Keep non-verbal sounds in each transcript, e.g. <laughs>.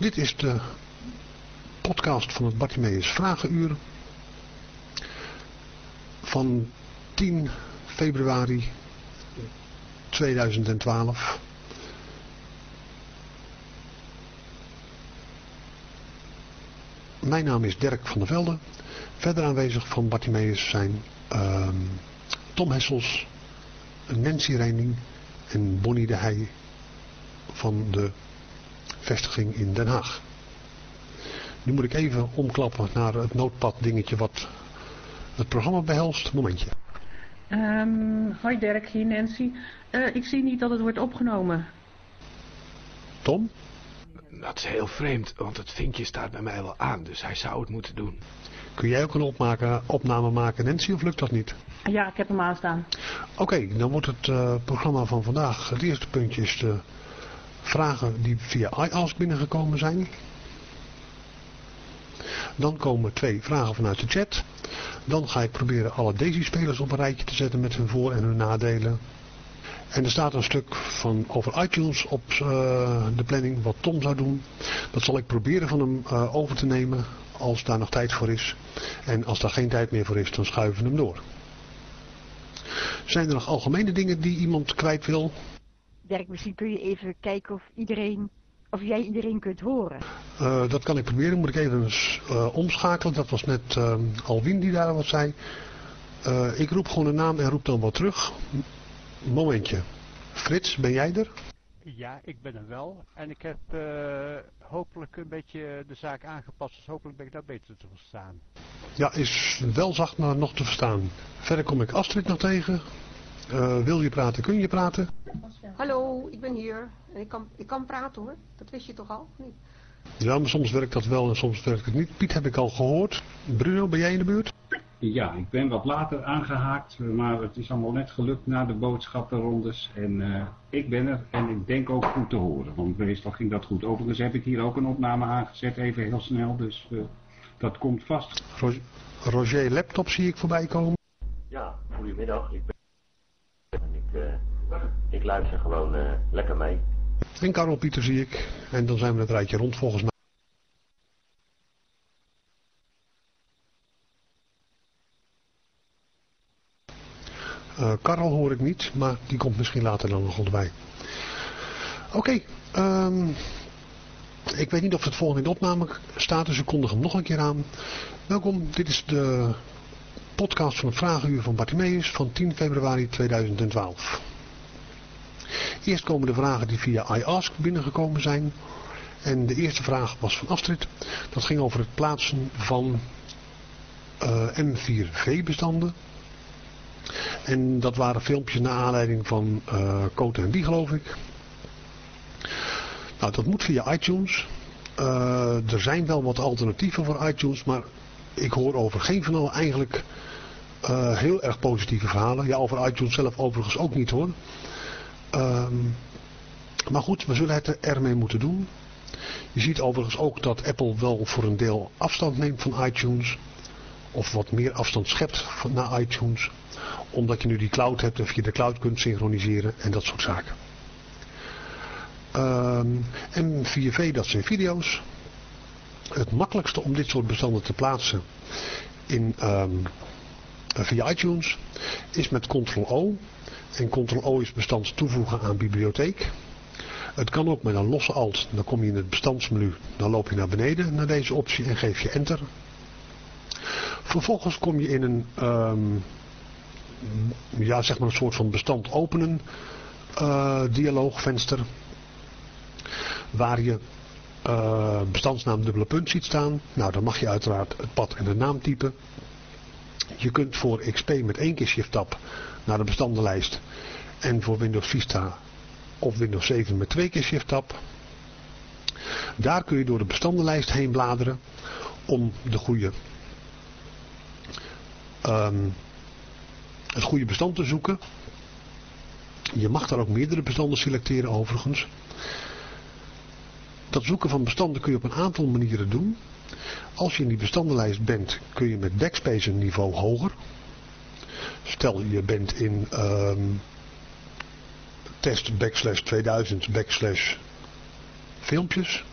Dit is de podcast van het Bartimeus Vragenuur van 10 februari 2012. Mijn naam is Dirk van der Velde. Verder aanwezig van Bartimeus zijn ehm, Tom Hessels, Nancy Reining en Bonnie de Heij van de vestiging in Den Haag. Nu moet ik even omklappen naar het noodpad dingetje wat het programma behelst. Momentje. Um, hoi Dirk, hier Nancy. Uh, ik zie niet dat het wordt opgenomen. Tom? Dat is heel vreemd, want het vinkje staat bij mij wel aan, dus hij zou het moeten doen. Kun jij ook een opmaken, opname maken, Nancy, of lukt dat niet? Ja, ik heb hem aanstaan. Oké, dan wordt het uh, programma van vandaag. Het eerste puntje is de vragen die via iAsk binnengekomen zijn. Dan komen twee vragen vanuit de chat. Dan ga ik proberen alle Daisy-spelers op een rijtje te zetten met hun voor- en hun nadelen. En er staat een stuk van over iTunes op uh, de planning wat Tom zou doen. Dat zal ik proberen van hem uh, over te nemen als daar nog tijd voor is. En als daar geen tijd meer voor is, dan schuiven we hem door. Zijn er nog algemene dingen die iemand kwijt wil? Dirk, misschien kun je even kijken of iedereen, of jij iedereen kunt horen. Uh, dat kan ik proberen. Moet ik even uh, omschakelen. Dat was net uh, Alwin die daar wat zei. ik roep gewoon een naam en roep dan wat terug. Momentje. Frits, ben jij er? Ja, ik ben er wel. En ik heb hopelijk een beetje de zaak aangepast. Dus hopelijk ben ik daar beter te verstaan. Ja, is wel zacht, maar nog te verstaan. Verder kom ik Astrid nog tegen. Uh, wil je praten, kun je praten? Hallo, ik ben hier. En ik kan, ik kan praten hoor. Dat wist je toch al? Niet? Ja, maar soms werkt dat wel en soms werkt het niet. Piet heb ik al gehoord. Bruno, ben jij in de buurt? Ja, ik ben wat later aangehaakt, maar het is allemaal net gelukt na de boodschappenrondes. En uh, ik ben er en ik denk ook goed te horen, want meestal ging dat goed. Overigens heb ik hier ook een opname aangezet, even heel snel, dus uh, dat komt vast. Roger, Roger Laptop zie ik voorbij komen. Ja, goedemiddag. Ik ben en ik, uh, ik luister gewoon uh, lekker mee. En Karel Pieter zie ik. En dan zijn we het rijtje rond volgens mij. Uh, Karel hoor ik niet, maar die komt misschien later dan nog erbij. Oké, um, ik weet niet of het volgende in de opname staat, dus ik kondig hem nog een keer aan. Welkom, dit is de podcast van het Vragenuur van Bartimeus van 10 februari 2012. Eerst komen de vragen die via iAsk binnengekomen zijn. En de eerste vraag was van Astrid. Dat ging over het plaatsen van uh, M4V-bestanden. En dat waren filmpjes naar aanleiding van uh, en Die geloof ik. Nou, dat moet via iTunes. Uh, er zijn wel wat alternatieven voor iTunes, maar ik hoor over geen van allen eigenlijk uh, heel erg positieve verhalen. Ja, over iTunes zelf overigens ook niet hoor. Um, maar goed, we zullen het ermee moeten doen. Je ziet overigens ook dat Apple wel voor een deel afstand neemt van iTunes. Of wat meer afstand schept naar iTunes. Omdat je nu die cloud hebt en via de cloud kunt synchroniseren en dat soort zaken. Um, M4V, dat zijn video's. Het makkelijkste om dit soort bestanden te plaatsen in, um, via iTunes is met Ctrl-O. En Ctrl-O is bestand toevoegen aan bibliotheek. Het kan ook met een losse alt. Dan kom je in het bestandsmenu. Dan loop je naar beneden naar deze optie en geef je enter. Vervolgens kom je in een, um, ja, zeg maar een soort van bestand openen uh, dialoogvenster. Waar je uh, bestandsnaam dubbele punt ziet staan. Nou, dan mag je uiteraard het pad en de naam typen. Je kunt voor XP met één keer shift tab naar de bestandenlijst. En voor Windows Vista of Windows 7 met twee keer shift tab. Daar kun je door de bestandenlijst heen bladeren om de goede, um, het goede bestand te zoeken. Je mag daar ook meerdere bestanden selecteren overigens. Dat zoeken van bestanden kun je op een aantal manieren doen. Als je in die bestandenlijst bent kun je met backspace een niveau hoger. Stel je bent in um, test backslash 2000 backslash filmpjes.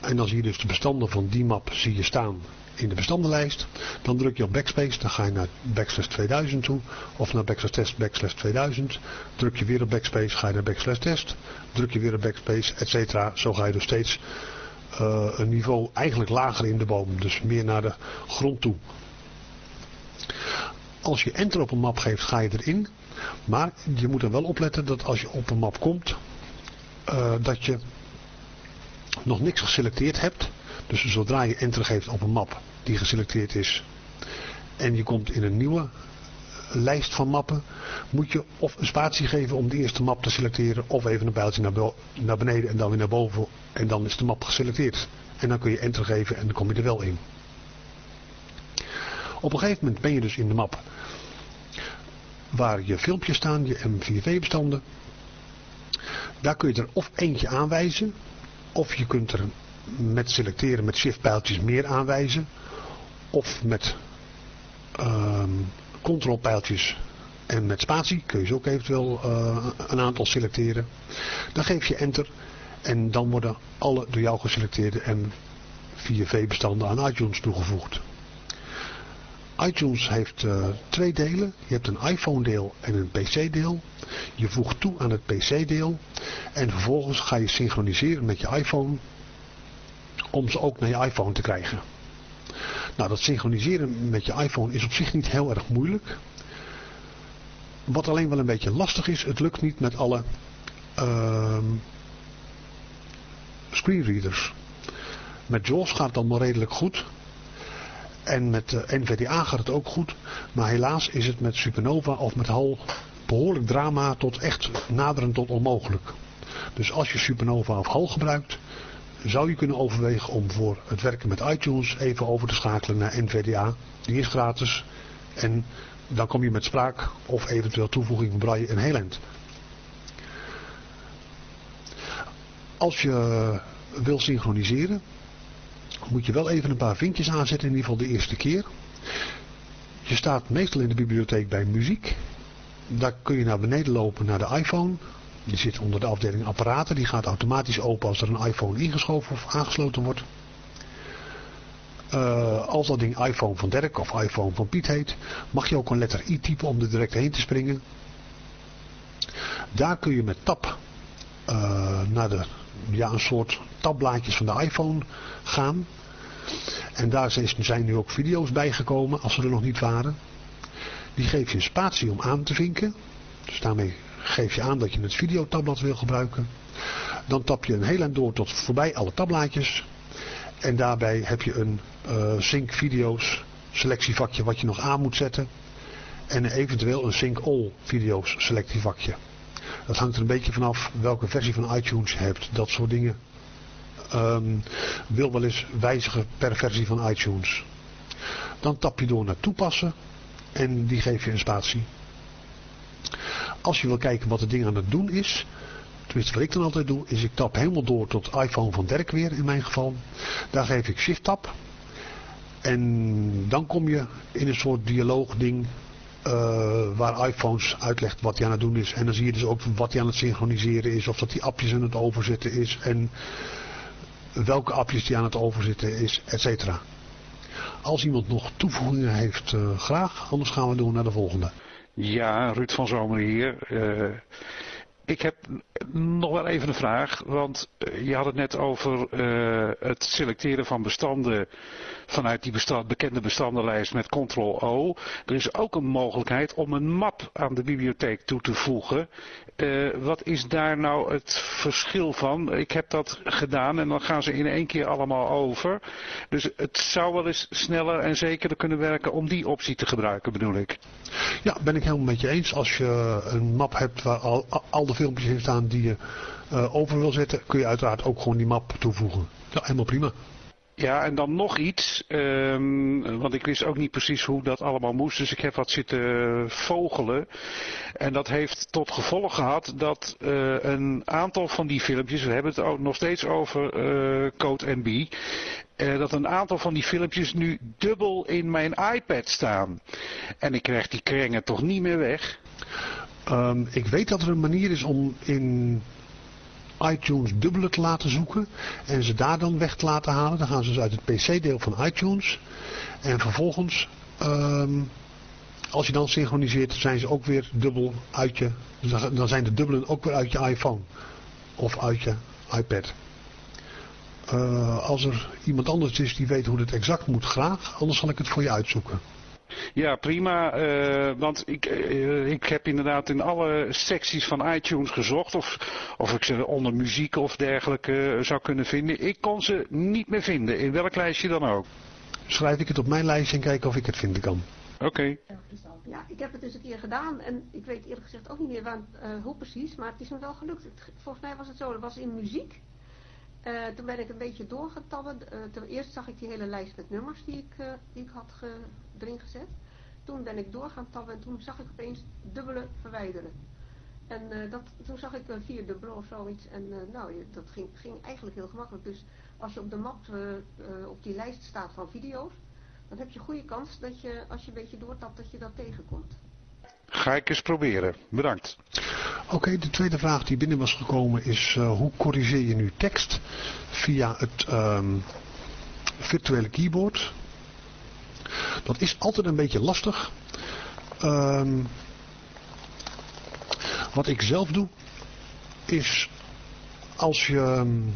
En dan zie je dus de bestanden van die map zie je staan in de bestandenlijst. Dan druk je op backspace, dan ga je naar backslash 2000 toe. Of naar backslash test backslash 2000. Druk je weer op backspace, ga je naar backslash test. Druk je weer op backspace, et cetera. Zo ga je dus steeds uh, een niveau eigenlijk lager in de boom. Dus meer naar de grond toe. Als je enter op een map geeft, ga je erin. Maar je moet er wel opletten dat als je op een map komt, uh, dat je nog niks geselecteerd hebt. Dus zodra je enter geeft op een map die geselecteerd is en je komt in een nieuwe lijst van mappen, moet je of een spatie geven om de eerste map te selecteren of even een pijltje naar, naar beneden en dan weer naar boven en dan is de map geselecteerd. En dan kun je enter geven en dan kom je er wel in. Op een gegeven moment ben je dus in de map waar je filmpjes staan, je M4V-bestanden. Daar kun je er of eentje aanwijzen, of je kunt er met selecteren met shift-pijltjes meer aanwijzen, of met um, control-pijltjes en met spatie kun je ze ook eventueel uh, een aantal selecteren. Dan geef je enter en dan worden alle door jou geselecteerde M4V-bestanden aan iTunes toegevoegd iTunes heeft uh, twee delen. Je hebt een iPhone deel en een PC deel. Je voegt toe aan het PC deel. En vervolgens ga je synchroniseren met je iPhone. Om ze ook naar je iPhone te krijgen. Nou dat synchroniseren met je iPhone is op zich niet heel erg moeilijk. Wat alleen wel een beetje lastig is. Het lukt niet met alle uh, screenreaders. Met JAWS gaat het allemaal redelijk goed. En met de NVDA gaat het ook goed. Maar helaas is het met Supernova of met HAL behoorlijk drama tot echt naderend tot onmogelijk. Dus als je Supernova of HAL gebruikt, zou je kunnen overwegen om voor het werken met iTunes even over te schakelen naar NVDA. Die is gratis. En dan kom je met spraak of eventueel toevoeging van braille een heel. Als je wil synchroniseren, moet je wel even een paar vinkjes aanzetten, in ieder geval de eerste keer. Je staat meestal in de bibliotheek bij muziek. Daar kun je naar beneden lopen naar de iPhone. Die zit onder de afdeling apparaten. Die gaat automatisch open als er een iPhone ingeschoven of aangesloten wordt. Uh, als dat ding iPhone van Dirk of iPhone van Piet heet, mag je ook een letter I typen om er direct heen te springen. Daar kun je met tab uh, naar de ja, een soort tabblaadjes van de iPhone gaan. En daar zijn nu ook video's bijgekomen, als ze er nog niet waren. Die geef je een spatie om aan te vinken. Dus daarmee geef je aan dat je het videotabblad wil gebruiken. Dan tap je een heel eind door tot voorbij alle tabblaadjes. En daarbij heb je een uh, sync video's selectievakje wat je nog aan moet zetten. En eventueel een sync all video's selectievakje. Dat hangt er een beetje vanaf welke versie van iTunes je hebt. Dat soort dingen um, wil wel eens wijzigen per versie van iTunes. Dan tap je door naar toepassen en die geef je een spatie. Als je wil kijken wat het ding aan het doen is, tenminste wat ik dan altijd doe, is ik tap helemaal door tot iPhone van Dirk weer in mijn geval. Daar geef ik shift tab. En dan kom je in een soort dialoog ding uh, waar iPhones uitlegt wat hij aan het doen is. En dan zie je dus ook wat hij aan het synchroniseren is. Of dat hij appjes aan het overzetten is. En welke appjes hij aan het overzetten is, et cetera. Als iemand nog toevoegingen heeft, uh, graag. Anders gaan we door naar de volgende. Ja, Ruud van Zomer hier. Uh, ik heb nog wel even een vraag, want je had het net over uh, het selecteren van bestanden vanuit die bekende bestandenlijst met Ctrl-O. Er is ook een mogelijkheid om een map aan de bibliotheek toe te voegen. Uh, wat is daar nou het verschil van? Ik heb dat gedaan en dan gaan ze in één keer allemaal over. Dus het zou wel eens sneller en zekerder kunnen werken om die optie te gebruiken, bedoel ik. Ja, ben ik helemaal met je eens. Als je een map hebt waar al, al de filmpjes in staan die je uh, over wil zetten, kun je uiteraard ook gewoon die map toevoegen. Ja, helemaal prima. Ja, en dan nog iets, um, want ik wist ook niet precies hoe dat allemaal moest, dus ik heb wat zitten vogelen. En dat heeft tot gevolg gehad dat uh, een aantal van die filmpjes, we hebben het ook nog steeds over uh, Code NB, uh, dat een aantal van die filmpjes nu dubbel in mijn iPad staan. En ik krijg die krengen toch niet meer weg. Um, ik weet dat er een manier is om in iTunes dubbele te laten zoeken en ze daar dan weg te laten halen. Dan gaan ze dus uit het PC-deel van iTunes en vervolgens, ehm, als je dan synchroniseert, zijn ze ook weer dubbel uit je, dan zijn de dubbelen ook weer uit je iPhone of uit je iPad. Uh, als er iemand anders is die weet hoe het exact moet, graag. Anders zal ik het voor je uitzoeken. Ja, prima. Uh, want ik, uh, ik heb inderdaad in alle secties van iTunes gezocht of, of ik ze onder muziek of dergelijke zou kunnen vinden. Ik kon ze niet meer vinden, in welk lijstje dan ook. Schrijf ik het op mijn lijstje en kijk of ik het vinden kan. Oké. Okay. Ja, ik heb het dus een keer gedaan en ik weet eerlijk gezegd ook niet meer waar, uh, hoe precies, maar het is me wel gelukt. Het, volgens mij was het zo, dat was in muziek. Uh, toen ben ik een beetje doorgetabberd. Uh, ten eerst zag ik die hele lijst met nummers die ik, uh, die ik had erin gezet. Toen ben ik door gaan tabben en toen zag ik opeens dubbele verwijderen. En dat, toen zag ik vier dubbele of zoiets. En nou, dat ging, ging eigenlijk heel gemakkelijk. Dus als je op de map op die lijst staat van video's, dan heb je goede kans dat je, als je een beetje doortapt, dat je dat tegenkomt. Ga ik eens proberen. Bedankt. Oké, de tweede vraag die binnen was gekomen is uh, hoe corrigeer je nu tekst via het um, virtuele keyboard? Dat is altijd een beetje lastig. Um, wat ik zelf doe is als je um,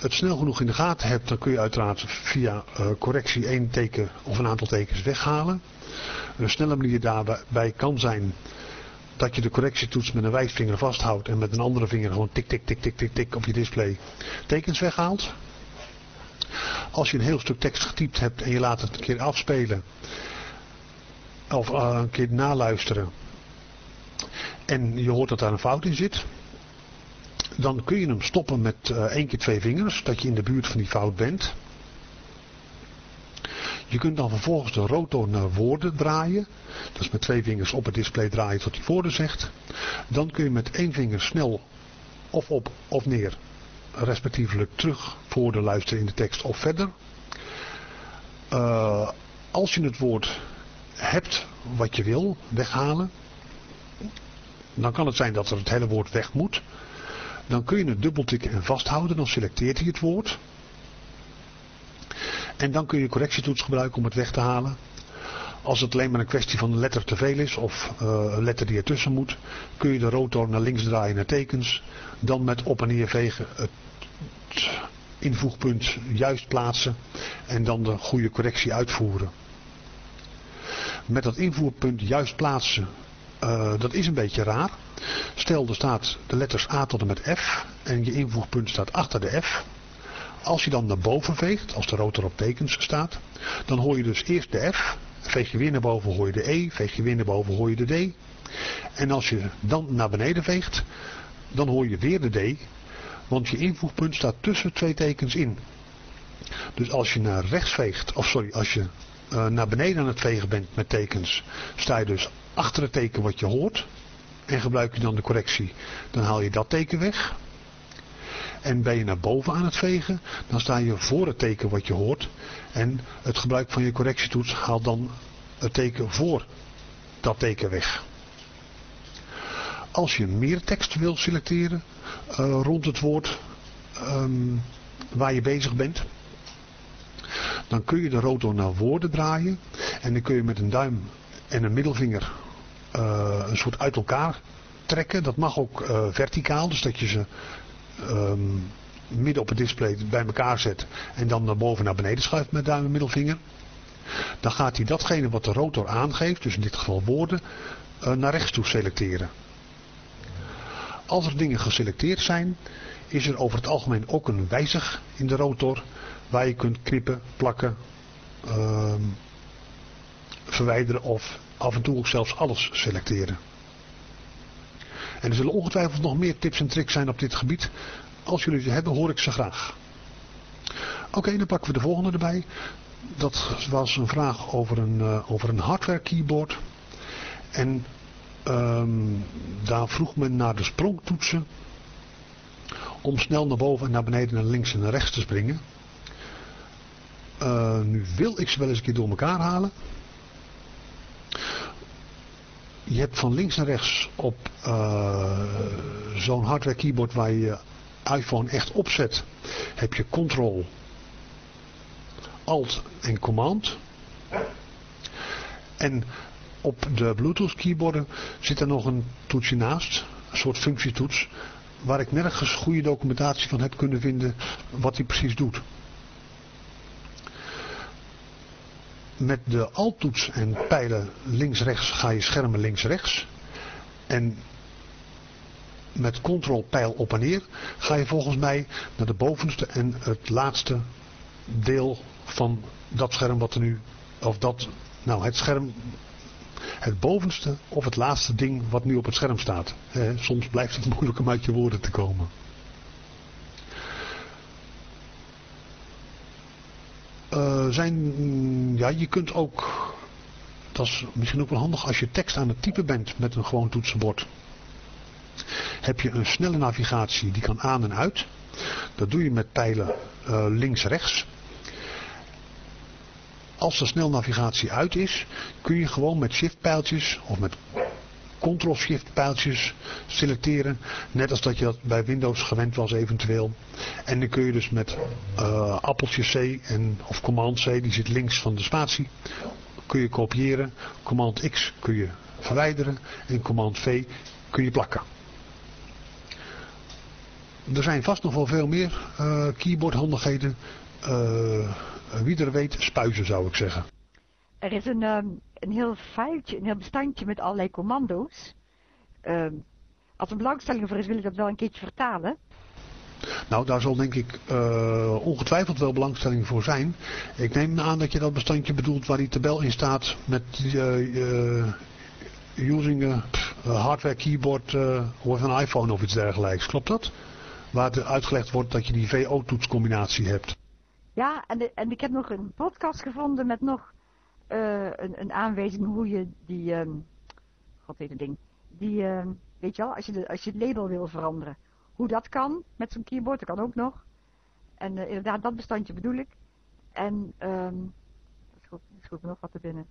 het snel genoeg in de gaten hebt, dan kun je uiteraard via uh, correctie één teken of een aantal tekens weghalen. Een snelle manier daarbij kan zijn dat je de correctietoets met een wijsvinger vasthoudt en met een andere vinger gewoon tik tik tik tik tik tik op je display tekens weghaalt. Als je een heel stuk tekst getypt hebt en je laat het een keer afspelen of uh, een keer naluisteren en je hoort dat daar een fout in zit, dan kun je hem stoppen met uh, één keer twee vingers, dat je in de buurt van die fout bent. Je kunt dan vervolgens de rotor naar woorden draaien. Is met twee vingers op het display draaien tot hij woorden zegt. Dan kun je met één vinger snel of op of neer respectievelijk terug woorden luisteren in de tekst of verder. Uh, als je het woord hebt wat je wil weghalen, dan kan het zijn dat er het hele woord weg moet. Dan kun je het dubbeltikken en vasthouden, dan selecteert hij het woord. En dan kun je correctietoets gebruiken om het weg te halen. Als het alleen maar een kwestie van een letter te veel is of uh, een letter die ertussen moet, kun je de rotor naar links draaien naar tekens. Dan met op en neer vegen het invoegpunt juist plaatsen en dan de goede correctie uitvoeren. Met dat invoerpunt juist plaatsen, uh, dat is een beetje raar. Stel er staat de letters A tot en met F en je invoegpunt staat achter de F. Als je dan naar boven veegt, als de rotor op tekens staat, dan hoor je dus eerst de F. Veeg je weer naar boven hoor je de E. Veeg je weer naar boven hoor je de D. En als je dan naar beneden veegt, dan hoor je weer de D. Want je invoegpunt staat tussen twee tekens in. Dus als je naar rechts veegt, of sorry, als je uh, naar beneden aan het vegen bent met tekens, sta je dus achter het teken wat je hoort. En gebruik je dan de correctie, dan haal je dat teken weg. En ben je naar boven aan het vegen, dan sta je voor het teken wat je hoort. En het gebruik van je correctietoets haalt dan het teken voor dat teken weg. Als je meer tekst wil selecteren uh, rond het woord um, waar je bezig bent, dan kun je de rotor naar woorden draaien. En dan kun je met een duim en een middelvinger een soort uit elkaar trekken. Dat mag ook uh, verticaal, dus dat je ze um, midden op het display bij elkaar zet en dan naar boven naar beneden schuift met duim en middelvinger. Dan gaat hij datgene wat de rotor aangeeft, dus in dit geval woorden, uh, naar rechts toe selecteren. Als er dingen geselecteerd zijn, is er over het algemeen ook een wijzig in de rotor waar je kunt knippen, plakken, uh, verwijderen of af en toe ook zelfs alles selecteren. En er zullen ongetwijfeld nog meer tips en tricks zijn op dit gebied. Als jullie ze hebben, hoor ik ze graag. Oké, dan pakken we de volgende erbij. Dat was een vraag over een, uh, over een hardware keyboard. En um, daar vroeg men naar de sprongtoetsen. Om snel naar boven en naar beneden, naar links en rechts te springen. Uh, nu wil ik ze wel eens een keer door elkaar halen. Je hebt van links naar rechts op uh, zo'n hardware keyboard waar je iPhone echt opzet, heb je Control, Alt en Command. En op de Bluetooth keyboarden zit er nog een toetsje naast, een soort functietoets, waar ik nergens goede documentatie van heb kunnen vinden wat hij precies doet. Met de Alt-toets en pijlen links-rechts ga je schermen links-rechts. En met Ctrl pijl op en neer ga je volgens mij naar de bovenste en het laatste deel van dat scherm wat er nu, of dat, nou het scherm, het bovenste of het laatste ding wat nu op het scherm staat. soms blijft het moeilijk om uit je woorden te komen. Uh, zijn, ja, je kunt ook, dat is misschien ook wel handig als je tekst aan het typen bent met een gewoon toetsenbord. Heb je een snelle navigatie, die kan aan en uit. Dat doe je met pijlen uh, links-rechts. Als de snelnavigatie uit is, kun je gewoon met shift-pijltjes of met Ctrl-shift-pijltjes selecteren. Net als dat je dat bij Windows gewend was eventueel. En dan kun je dus met uh, appeltje C en, of Command C, die zit links van de spatie, kun je kopiëren. Command X kun je verwijderen en Command V kun je plakken. Er zijn vast nog wel veel meer uh, keyboardhandigheden. Uh, wie er weet, spuizen zou ik zeggen. Er is een, um, een heel filetje, een heel bestandje met allerlei commando's. Uh, als er belangstelling voor is, wil ik dat wel een keertje vertalen. Nou, daar zal denk ik uh, ongetwijfeld wel belangstelling voor zijn. Ik neem aan dat je dat bestandje bedoelt waar die tabel in staat met uh, using a hardware keyboard of een iPhone of iets dergelijks. Klopt dat? Waar er uitgelegd wordt dat je die VO-toetscombinatie hebt. Ja, en, de, en ik heb nog een podcast gevonden met nog uh, een, een, aanwijzing hoe je die, um, god weet het ding, die, uh, weet je wel, als je, als je het label wil veranderen, hoe dat kan met zo'n keyboard, dat kan ook nog. En uh, inderdaad, dat bestandje bedoel ik. En, um, schoot, schoot nog wat te binnen.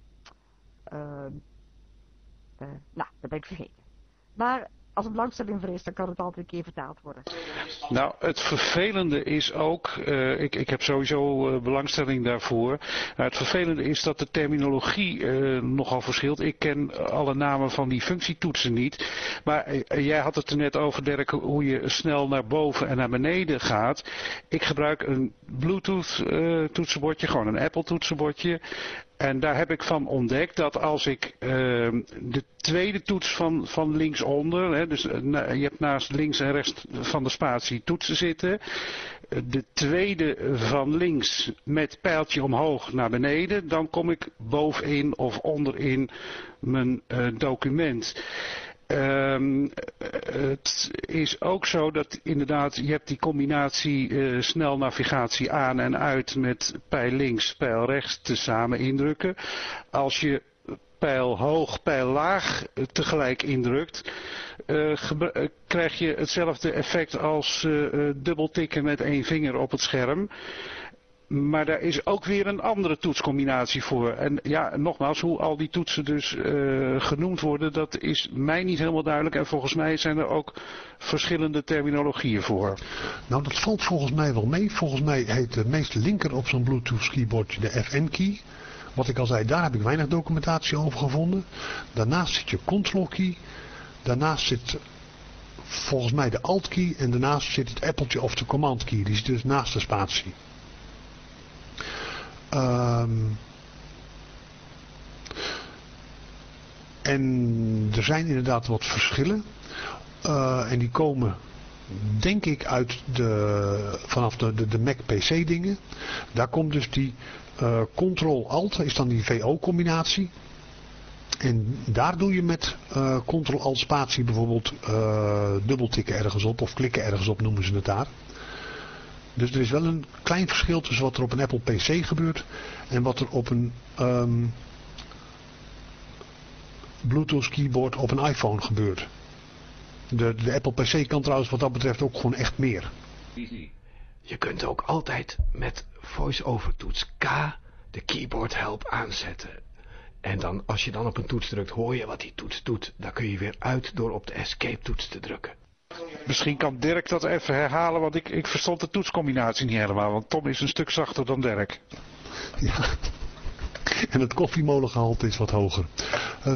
nou, dat ben ik vergeten. Maar als een belangstelling is, dan kan het altijd een keer vertaald worden. Nou, het vervelende is ook, uh, ik, ik heb sowieso uh, belangstelling daarvoor. Het vervelende is dat de terminologie uh, nogal verschilt. Ik ken alle namen van die functietoetsen niet. Maar jij had het er net over, Dirk, hoe je snel naar boven en naar beneden gaat. Ik gebruik een Bluetooth toetsenbordje, gewoon een Apple toetsenbordje. En daar heb ik van ontdekt dat als ik uh, de tweede toets van, van linksonder, hè, dus uh, je hebt naast links en rechts van de spatie toetsen zitten. De tweede van links met pijltje omhoog naar beneden, dan kom ik bovenin of onderin mijn uh, document. Um, het is ook zo dat inderdaad, je hebt die combinatie uh, snel navigatie aan en uit met pijl links, pijl rechts tezamen indrukken. Als je pijl hoog, pijl laag tegelijk indrukt, krijg je hetzelfde effect als dubbel tikken met één vinger op het scherm. Maar daar is ook weer een andere toetscombinatie voor. En ja, nogmaals, hoe al die toetsen dus uh, genoemd worden, dat is mij niet helemaal duidelijk. En volgens mij zijn er ook verschillende terminologieën voor. Nou, dat valt volgens mij wel mee. Volgens mij heet de meest linker op zo'n Bluetooth keyboard de FN-key. Wat ik al zei, daar heb ik weinig documentatie over gevonden. Daarnaast zit je control key. Daarnaast zit volgens mij de alt key. En daarnaast zit het appeltje of de command key. Die zit dus naast de spatie. Um, en er zijn inderdaad wat verschillen. Uh, en die komen denk ik uit de, vanaf de, de, de Mac PC dingen. Daar komt dus die uh, Ctrl-Alt, is dan die VO-combinatie. En daar doe je met uh, Ctrl-Alt-spatie bijvoorbeeld dubbeltikken ergens op of klikken ergens op noemen ze het daar. Dus er is wel een klein verschil tussen wat er op een Apple PC gebeurt en wat er op een um, Bluetooth keyboard op een iPhone gebeurt. De, de Apple PC kan trouwens wat dat betreft ook gewoon echt meer. Je kunt ook altijd met voice-over toets K de keyboard help aanzetten. En dan, als je dan op een toets drukt, hoor je wat die toets doet. Dan kun je weer uit door op de escape toets te drukken. Misschien kan Dirk dat even herhalen, want ik, ik verstond de toetscombinatie niet helemaal. Want Tom is een stuk zachter dan Dirk. Ja. En het koffiemolengehalte is wat hoger. Uh,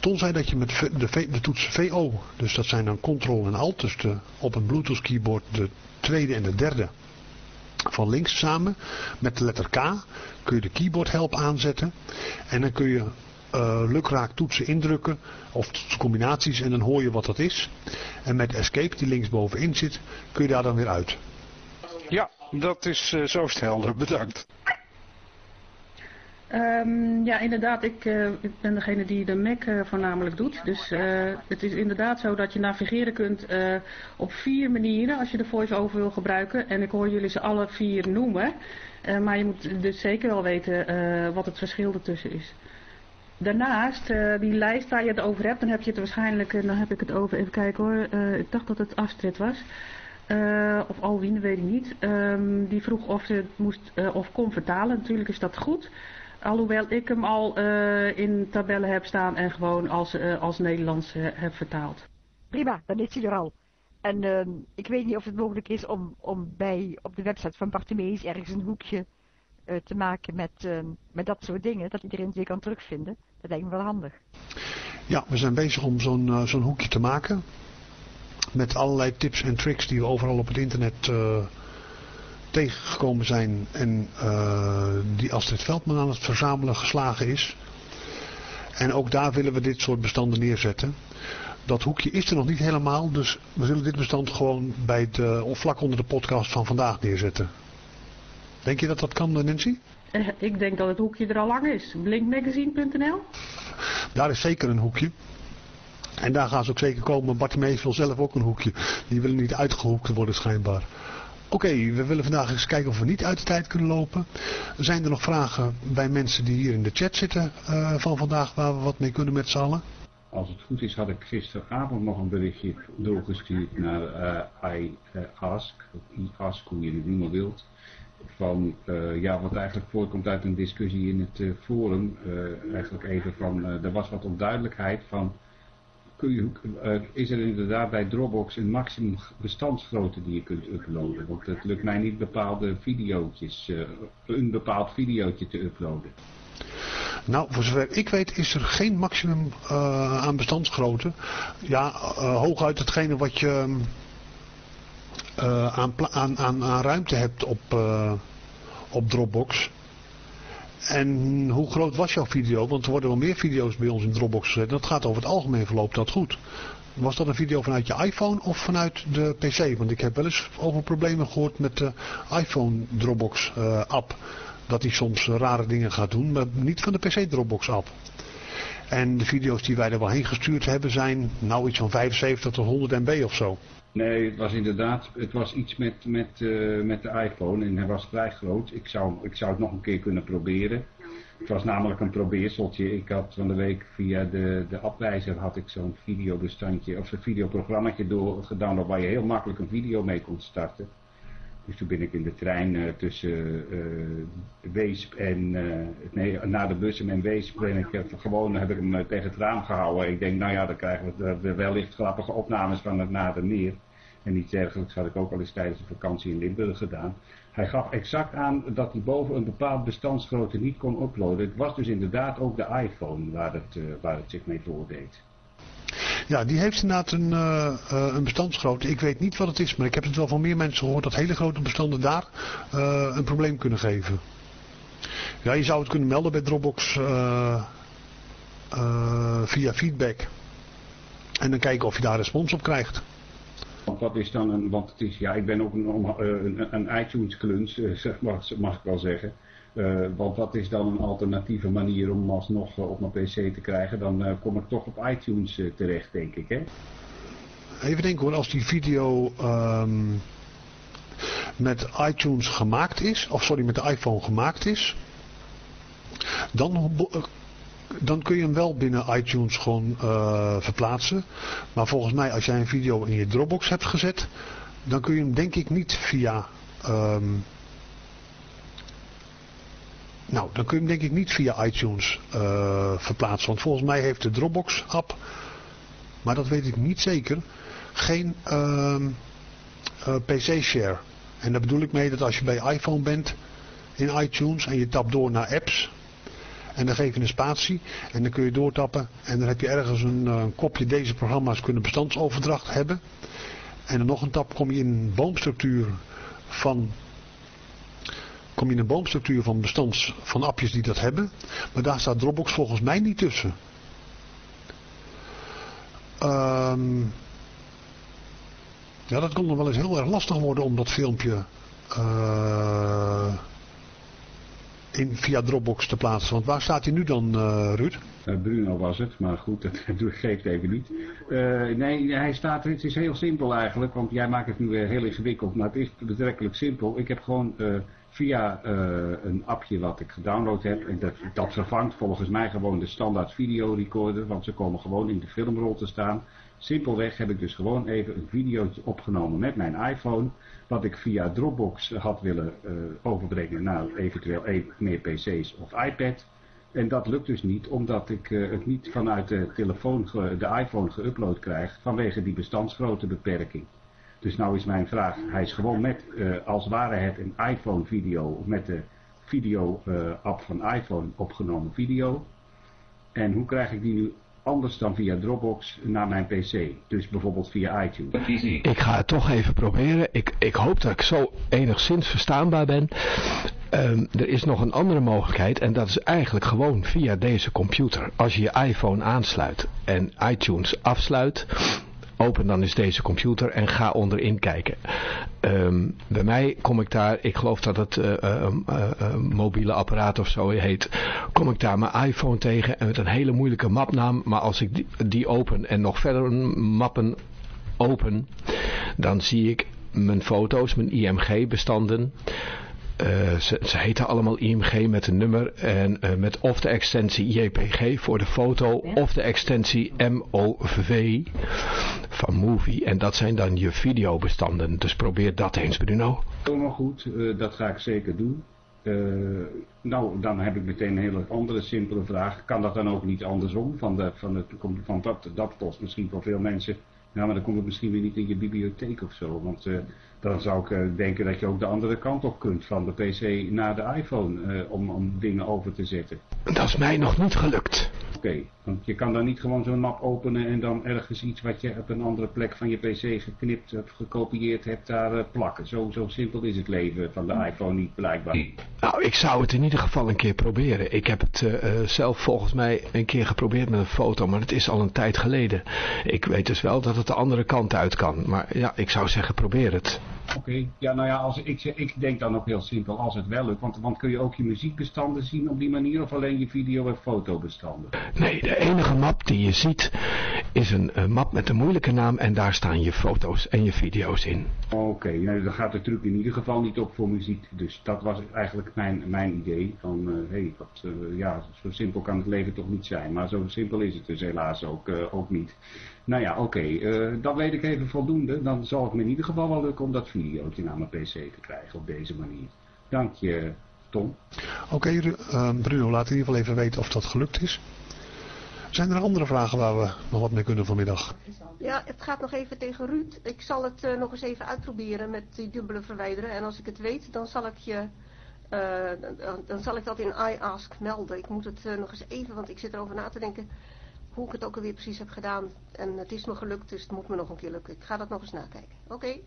Ton zei dat je met de, de toets VO, dus dat zijn dan Ctrl en Alt, dus op een Bluetooth keyboard de tweede en de derde van links samen. Met de letter K kun je de keyboard help aanzetten. En dan kun je uh, lukraak toetsen indrukken of combinaties en dan hoor je wat dat is. En met escape die linksbovenin zit kun je daar dan weer uit. Ja, dat is uh, zo helder. Bedankt. Um, ja, inderdaad. Ik, uh, ik, ben degene die de Mac uh, voornamelijk doet. Dus uh, het is inderdaad zo dat je navigeren kunt op vier manieren als je de voice-over wil gebruiken. En ik hoor jullie ze alle vier noemen. maar je moet dus zeker wel weten wat het verschil ertussen is. Daarnaast, die lijst waar je het over hebt, dan heb je het waarschijnlijk, dan heb ik het over, even kijken hoor, ik dacht dat het Astrid was. of Alwien, weet ik niet. Um, die vroeg of ze het moest of kon vertalen. Natuurlijk is dat goed. Alhoewel ik hem al uh, in tabellen heb staan en gewoon als, uh, als Nederlands uh, heb vertaald. Prima, dan is hij er al. En ehm, ik weet niet of het mogelijk is om, om bij, op de website van Bartimeus ergens een hoekje te maken met, ehm, met dat soort dingen. Dat iedereen zich kan terugvinden. Dat lijkt me wel handig. Ja, we zijn bezig om zo'n zo'n hoekje te maken. Met allerlei tips en tricks die we overal op het internet tegengekomen zijn en uh, die Astrid Veldman aan het verzamelen geslagen is. En ook daar willen we dit soort bestanden neerzetten. Dat hoekje is er nog niet helemaal, dus we zullen dit bestand gewoon bij de, vlak onder de podcast van vandaag neerzetten. Denk je dat dat kan, Nancy? Uh, ik denk dat het hoekje er al lang is. Blinkmagazine.nl Daar is zeker een hoekje. En daar gaan ze ook zeker komen. Bartimeus wil zelf ook een hoekje. Die willen niet uitgehoekt worden schijnbaar. Oké, okay, we willen vandaag eens kijken of we niet uit de tijd kunnen lopen. Zijn er nog vragen bij mensen die hier in de chat zitten uh, van vandaag waar we wat mee kunnen met z'n allen? Als het goed is had ik gisteravond nog een berichtje doorgestuurd naar uh, I uh, Ask, of I-Ask, hoe je het noemen wilt. Van uh, ja, wat eigenlijk voortkomt uit een discussie in het forum. eigenlijk even van, er was wat onduidelijkheid van uh, is er inderdaad bij Dropbox een maximum bestandsgrootte die je kunt uploaden. Want het lukt mij niet bepaalde video's, een bepaald videootje te uploaden. Nou, voor zover ik weet is er geen maximum aan bestandsgrootte. Ja, hooguit hetgene wat je aan, aan, aan, aan, ruimte hebt op, op Dropbox. En hoe groot was jouw video? Want er worden wel meer video's bij ons in Dropbox gezet. Dat gaat over het algemeen verloopt dat goed. Was dat een video vanuit je iPhone of vanuit de PC? Want ik heb wel eens over problemen gehoord met de iPhone Dropbox uh, app. Dat die soms rare dingen gaat doen, maar niet van de PC Dropbox app. En de video's die wij er wel heen gestuurd hebben zijn nou iets van 75 tot 100 MB of zo. Nee, het was inderdaad, het was iets met, met, uh, met de iPhone en hij was vrij groot. Ik zou, ik zou het nog een keer kunnen proberen. Het was namelijk een probeerseltje. Ik had van de week via de, de appwijzer had ik zo'n videobestandje of zo'n videoprogrammaatje door gedownload waar je heel makkelijk een video mee kon starten. Dus toen ben ik in de trein uh, tussen uh, Weesp en, uh, nee, naar de bussen en Weesp ben ik gewoon, heb ik hem tegen het raam gehouden. Ik denk, nou ja, dan krijgen we wellicht grappige opnames van het nader meer. En iets dergelijks had ik ook al eens tijdens de vakantie in Limburg gedaan. Hij gaf exact aan dat hij boven een bepaald bestandsgrootte niet kon uploaden. Het was dus inderdaad ook de iPhone waar het, waar het zich mee voordeed. Ja, die heeft inderdaad een, uh, een bestandsgrootte. Ik weet niet wat het is, maar ik heb het wel van meer mensen gehoord dat hele grote bestanden daar uh, een probleem kunnen geven. Ja, je zou het kunnen melden bij Dropbox via feedback. En dan kijken of je daar respons op krijgt. Want wat is dan een, want het is, ja, ik ben ook een, een, een iTunes kluns, mag, mag ik wel zeggen. Uh, want wat is dan een alternatieve manier om alsnog uh, op mijn pc te krijgen? Dan uh, kom ik toch op iTunes terecht, denk ik, hè? Even denken hoor, als die video um, met iTunes gemaakt is, of sorry, met de iPhone gemaakt is, dan, dan kun je hem wel binnen iTunes gewoon verplaatsen. Maar volgens mij, als jij een video in je Dropbox hebt gezet, dan kun je hem denk ik niet via... Um, nou, dan kun je hem denk ik niet via iTunes uh, verplaatsen. Want volgens mij heeft de Dropbox app, maar dat weet ik niet zeker, geen ehm, eh, PC-share. En daar bedoel ik mee dat als je bij iPhone bent in iTunes en je tapt door naar apps en dan geef je een spatie en dan kun je doortappen en dan heb je ergens een, eh, kopje deze programma's kunnen bestandsoverdracht hebben. En dan nog een tap kom je in een boomstructuur van kom je in een boomstructuur van bestands van appjes die dat hebben. Maar daar staat Dropbox volgens mij niet tussen. Ehm, ja, dat kon nog wel eens heel erg lastig worden om dat filmpje uh, in, via Dropbox te plaatsen. Want waar staat hij nu dan, uh, Ruud? Uh, Bruno was het, maar goed, dat <laughs> geeft even niet. nee, hij staat, het is heel simpel eigenlijk, want jij maakt het nu weer heel ingewikkeld, maar het is betrekkelijk simpel. Ik heb gewoon via een appje wat ik gedownload heb, en dat, dat vervangt volgens mij gewoon de standaard videorecorder, want ze komen gewoon in de filmrol te staan. Simpelweg heb ik dus gewoon even een videootje opgenomen met mijn iPhone. Wat ik via Dropbox had willen uh, overbrengen naar eventueel meer PC's of iPad. En dat lukt dus niet, omdat ik uh, het niet vanuit de telefoon, de iPhone geüpload krijg, vanwege die bestandsgrootte beperking. Dus nou is mijn vraag, hij is gewoon met, uh, als ware het een iPhone video, met de video app van iPhone opgenomen video. En hoe krijg ik die nu anders dan via Dropbox naar mijn PC. Dus bijvoorbeeld via iTunes. Ik ga het toch even proberen. Ik, ik hoop dat ik zo enigszins verstaanbaar ben. Um, er is nog een andere mogelijkheid en dat is eigenlijk gewoon via deze computer. Als je je iPhone aansluit en iTunes afsluit, open dan eens deze computer en ga onderin kijken. Um, bij mij kom ik daar, ik geloof dat het uh, uh, uh, mobiele apparaat of zo heet, kom ik daar mijn iPhone tegen en met een hele moeilijke mapnaam. Maar als ik die, die open en nog verder mappen open, dan zie ik mijn foto's, mijn IMG bestanden. Uh, ze, ze heten allemaal IMG met een nummer en uh, met of de extensie JPG voor de foto ja. of de extensie MOV van Movie. En dat zijn dan je videobestanden. Dus probeer dat eens Bruno. Helemaal goed, uh, dat ga ik zeker doen. nou, dan heb ik meteen een hele andere simpele vraag. Kan dat dan ook niet andersom? Van, de, van, het, van dat, dat kost misschien voor veel mensen... Nou, maar dan komt het misschien weer niet in je bibliotheek of zo. Want dan zou ik uh, denken dat je ook de andere kant op kunt van de PC naar de iPhone uh, om, om dingen over te zetten. Dat is mij nog niet gelukt. Oké, okay, want je kan dan niet gewoon zo'n map openen en dan ergens iets wat je op een andere plek van je PC geknipt of gekopieerd hebt daar uh, plakken. Zo, zo simpel is het leven van de iPhone niet blijkbaar. Nou, ik zou het in ieder geval een keer proberen. Ik heb het zelf volgens mij een keer geprobeerd met een foto, maar het is al een tijd geleden. Ik weet dus wel dat het de andere kant uit kan. Maar ja, ik zou zeggen probeer het. Oké, okay. ja nou ja, als, ik, ik denk dan ook heel simpel als het wel lukt. Want, want kun je ook je muziekbestanden zien op die manier of alleen je video- en fotobestanden? Nee, de enige map die je ziet is een, een map met een moeilijke naam en daar staan je foto's en je video's in. Oké, okay, nou, dan gaat de truc in ieder geval niet op voor muziek. Dus dat was eigenlijk mijn, mijn idee. Van, hé, uh, hey, wat, uh, ja, zo simpel kan het leven toch niet zijn. Maar zo simpel is het dus helaas ook, uh, ook niet. Nou ja, oké, okay, uh, dan weet ik even voldoende. Dan zal het me in ieder geval wel lukken om dat videootje naar mijn pc te krijgen op deze manier. Dank je, Tom. Oké, okay, uh, Bruno, laat in ieder geval even weten of dat gelukt is. Zijn er andere vragen waar we nog wat mee kunnen vanmiddag? Ja, het gaat nog even tegen Ruud. Ik zal het uh, nog eens even uitproberen met die dubbele verwijderen. En als ik het weet, dan zal ik je... Uh, dan, dan zal ik dat in iAsk melden. Ik moet het uh, nog eens even, want ik zit erover na te denken hoe ik het ook alweer precies heb gedaan. En het is me gelukt, dus het moet me nog een keer lukken. Ik ga dat nog eens nakijken. Oké. Okay.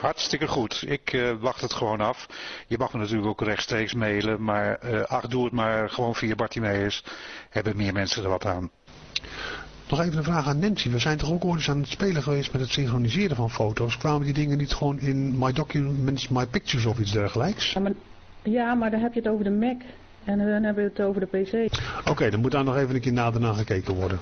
Hartstikke goed. Ik uh, wacht het gewoon af. Je mag me natuurlijk ook rechtstreeks mailen, maar uh, ach, doe het maar gewoon via Bartimeus. Hebben meer mensen er wat aan. Nog even een vraag aan Nancy. We zijn toch ook ooit eens aan het spelen geweest met het synchroniseren van foto's. Kwamen die dingen niet gewoon in My Documents, My Pictures of iets dergelijks? Ja, maar, ja, maar dan heb je het over de Mac. En dan hebben we het over de PC. Oké, okay, dan moet daar nog even een keer nader naar gekeken worden.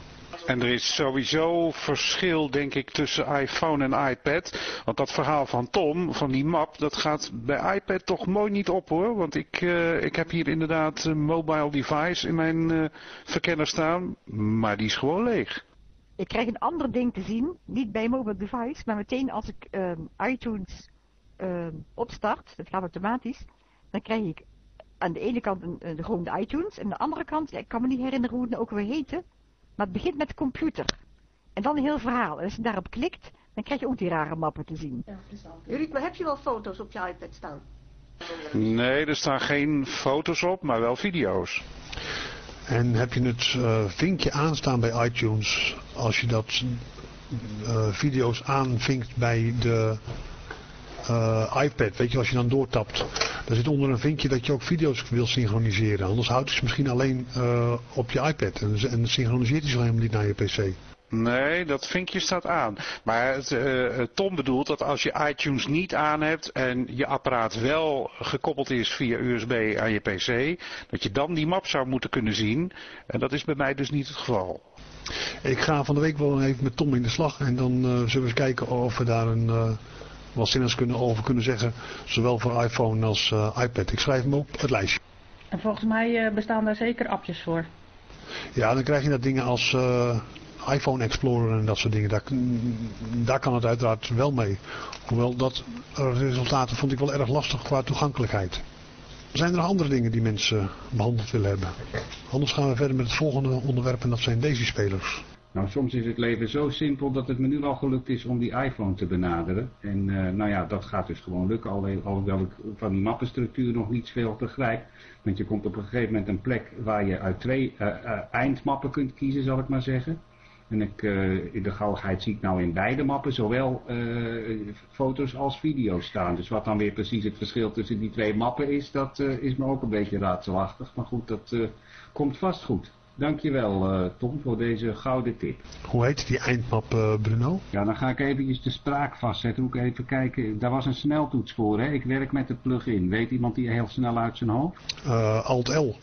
En er is sowieso verschil, denk ik, tussen iPhone en iPad. Want dat verhaal van Tom, van die map, dat gaat bij iPad toch mooi niet op hoor. Want ik, uh, ik heb hier inderdaad een mobile device in mijn uh, verkenner staan, maar die is gewoon leeg. Ik krijg een ander ding te zien, niet bij mobile device, maar meteen als ik uh, iTunes opstart, dat gaat automatisch, dan krijg ik aan de ene kant een, gewoon de iTunes. En aan de andere kant, ja, ik kan me niet herinneren hoe het nou ook weer heette. Maar het begint met computer. En dan een heel verhaal. En als je daarop klikt, Dan krijg je ook die rare mappen te zien. Juriet, maar heb je wel foto's op je iPad staan? Nee, er staan geen foto's op, maar wel video's. En heb je het uh, vinkje aanstaan bij iTunes, als je dat uh, video's aanvinkt bij de uh, iPad, weet je, als je dan doortapt, daar zit onder een vinkje dat je ook video's wil synchroniseren. Anders houdt het misschien alleen op je iPad en, en synchroniseert hij zo helemaal niet naar je PC. Nee, dat vinkje staat aan. Maar het, uh, Tom bedoelt dat als je iTunes niet aan hebt en je apparaat wel gekoppeld is via USB aan je PC, dat je dan die map zou moeten kunnen zien. En dat is bij mij dus niet het geval. Ik ga van de week wel even met Tom in de slag en dan uh, zullen we eens kijken of we daar een, uh, wat zinnigs kunnen, over kunnen zeggen. Zowel voor iPhone als iPad. Ik schrijf hem op het lijstje. En volgens mij bestaan daar zeker appjes voor. Ja, dan krijg je dat dingen als iPhone Explorer en dat soort dingen, daar, daar kan het uiteraard wel mee. Hoewel dat resultaten vond ik wel erg lastig qua toegankelijkheid. Zijn er nog andere dingen die mensen behandeld willen hebben? Anders gaan we verder met het volgende onderwerp en dat zijn deze spelers. Nou, soms is het leven zo simpel dat het me nu al gelukt is om die iPhone te benaderen. En uh, nou ja, dat gaat dus gewoon lukken, alhoewel ik van die mappenstructuur nog niet veel begrijp. Want je komt op een gegeven moment een plek waar je uit twee uh, uh, eindmappen kunt kiezen, zal ik maar zeggen. En ik, in de gauwigheid zie ik nou in beide mappen zowel foto's als video's staan. Dus wat dan weer precies het verschil tussen die twee mappen is, dat is me ook een beetje raadselachtig. Maar goed, dat komt vast goed. Dankjewel Tom voor deze gouden tip. Hoe heet die eindmap Bruno? Ja, dan ga ik eventjes de spraak vastzetten. Ook even kijken. Daar was een sneltoets voor. Hè? Ik werk met de plugin. Weet iemand die heel snel uit zijn hoofd? Alt-L.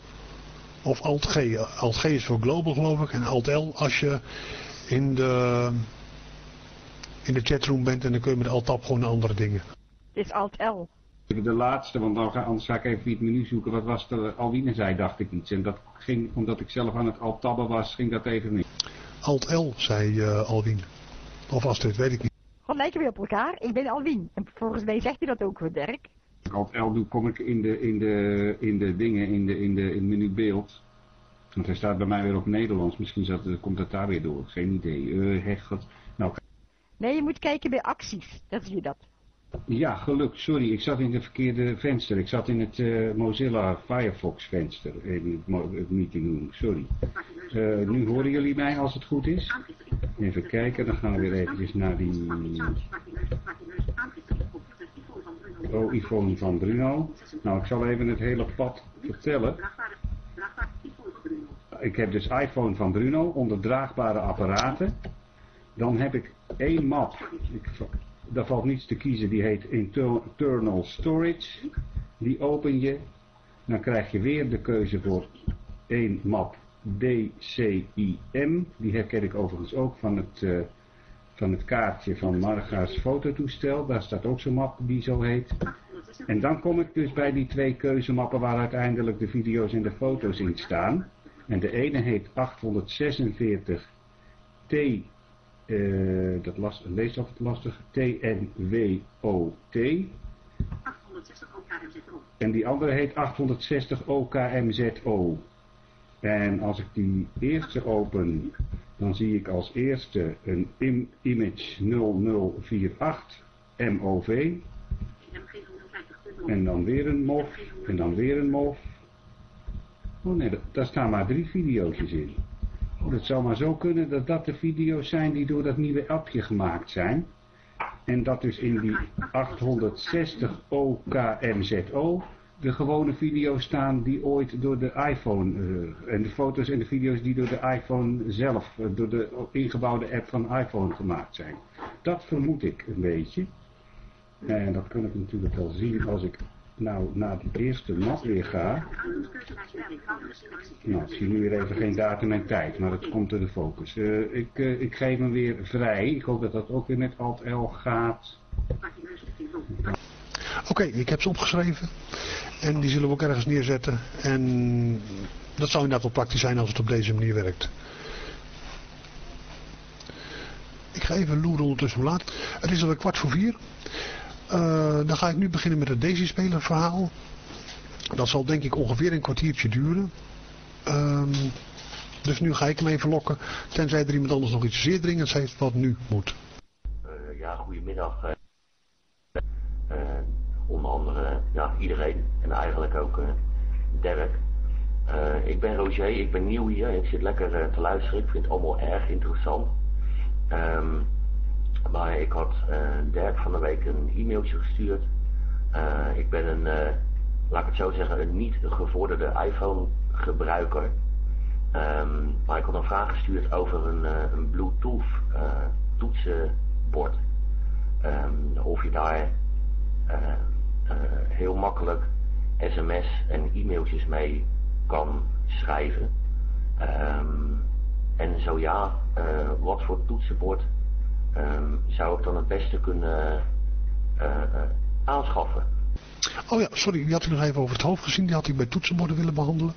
Of Alt-G. Alt-G is voor global geloof ik. En Alt-L als je in de, in de chatroom bent. En dan kun je met Alt-Tab gewoon andere dingen. Het is Alt-L. De laatste, want dan ga, anders ga ik even via het menu zoeken. Wat was er? Alwine zei, dacht ik iets. En dat ging, omdat ik zelf aan het Alt-Tabben was, ging dat even niet. Alt-L, zei uh, Alwien. Of Astrid, weet ik niet. Wat lijken we op elkaar? Ik ben Alwien. En volgens mij zegt hij dat ook voor Dirk. Als ik Alt-L doe, kom ik in de, in de, in de dingen, in, de, in, de, in het menu beeld. Want hij staat bij mij weer op Nederlands. Misschien zat, komt dat daar weer door. Geen idee. Uh, hecht, nou, nee, je moet kijken bij acties. Dat zie je dat. Ja, gelukt. Sorry, ik zat in het verkeerde venster. Ik zat in het uh, Mozilla Firefox venster. In het, meeting room. Sorry. Uh, nu horen jullie mij als het goed is. Even kijken, dan gaan we weer eventjes naar die... Oh, iPhone van Bruno. Nou, ik zal even het hele pad vertellen. Ik heb dus iPhone van Bruno, onderdraagbare apparaten. Dan heb ik één map. Ik, daar valt niets te kiezen, die heet Internal Storage. Die open je. Dan krijg je weer de keuze voor één map DCIM. Die herken ik overigens ook van het, uh, van het kaartje van Marga's fototoestel. Daar staat ook zo'n map die zo heet. En dan kom ik dus bij die twee keuzemappen waar uiteindelijk de video's en de foto's in staan. En de ene heet 846 T, uh, dat last, leest altijd lastig, TNWOT. 860 OKMZO. En die andere heet 860 OKMZO. En als ik die eerste open, dan zie ik als eerste een im image 0048 MOV. En dan weer een MOV, en dan weer een MOV. Oh nee, daar staan maar drie video's in. Oh, het zou maar zo kunnen dat dat de video's zijn die door dat nieuwe appje gemaakt zijn. En dat dus in die 860 OKMZO de gewone video's staan die ooit door de iPhone, uh, en de foto's en de video's die door de iPhone zelf, uh, door de ingebouwde app van iPhone gemaakt zijn. Dat vermoed ik een beetje. En dat kan ik natuurlijk wel zien als ik nou naar de eerste map weer ga. Nou, ik zie nu weer even geen datum en tijd, maar het komt door de focus. Uh, ik, uh, ik geef hem weer vrij. Ik hoop dat dat ook weer met Alt-L gaat. Oké, okay, ik heb ze opgeschreven. En die zullen we ook ergens neerzetten. En dat zou inderdaad wel praktisch zijn als het op deze manier werkt. Ik ga even loeren ondertussen hoe laat. Het is alweer kwart voor vier. Uh, dan ga ik nu beginnen met het Daisy-speler verhaal. Dat zal denk ik ongeveer een kwartiertje duren. Um, dus nu ga ik hem even lokken. Tenzij er iemand anders nog iets zeer dringends heeft wat nu moet. Uh, ja. goedemiddag. Uh, onder andere ja, iedereen en eigenlijk ook Dirk. ik ben Roger, ik ben nieuw hier. Ik zit lekker te luisteren. Ik vind het allemaal erg interessant. Um, maar ik had Dirk van de week een e-mailtje gestuurd. ik ben een, laat ik het zo zeggen, een niet gevorderde iPhone gebruiker. Um, maar ik had een vraag gestuurd over een, een Bluetooth toetsenbord. Um, of je daar heel makkelijk sms en e-mailtjes mee kan schrijven. Um, en zo ja, wat voor toetsenbord zou ik dan het beste kunnen aanschaffen? Oh ja, sorry, die had ik nog even over het hoofd gezien. Die had ik bij toetsenborden willen behandelen.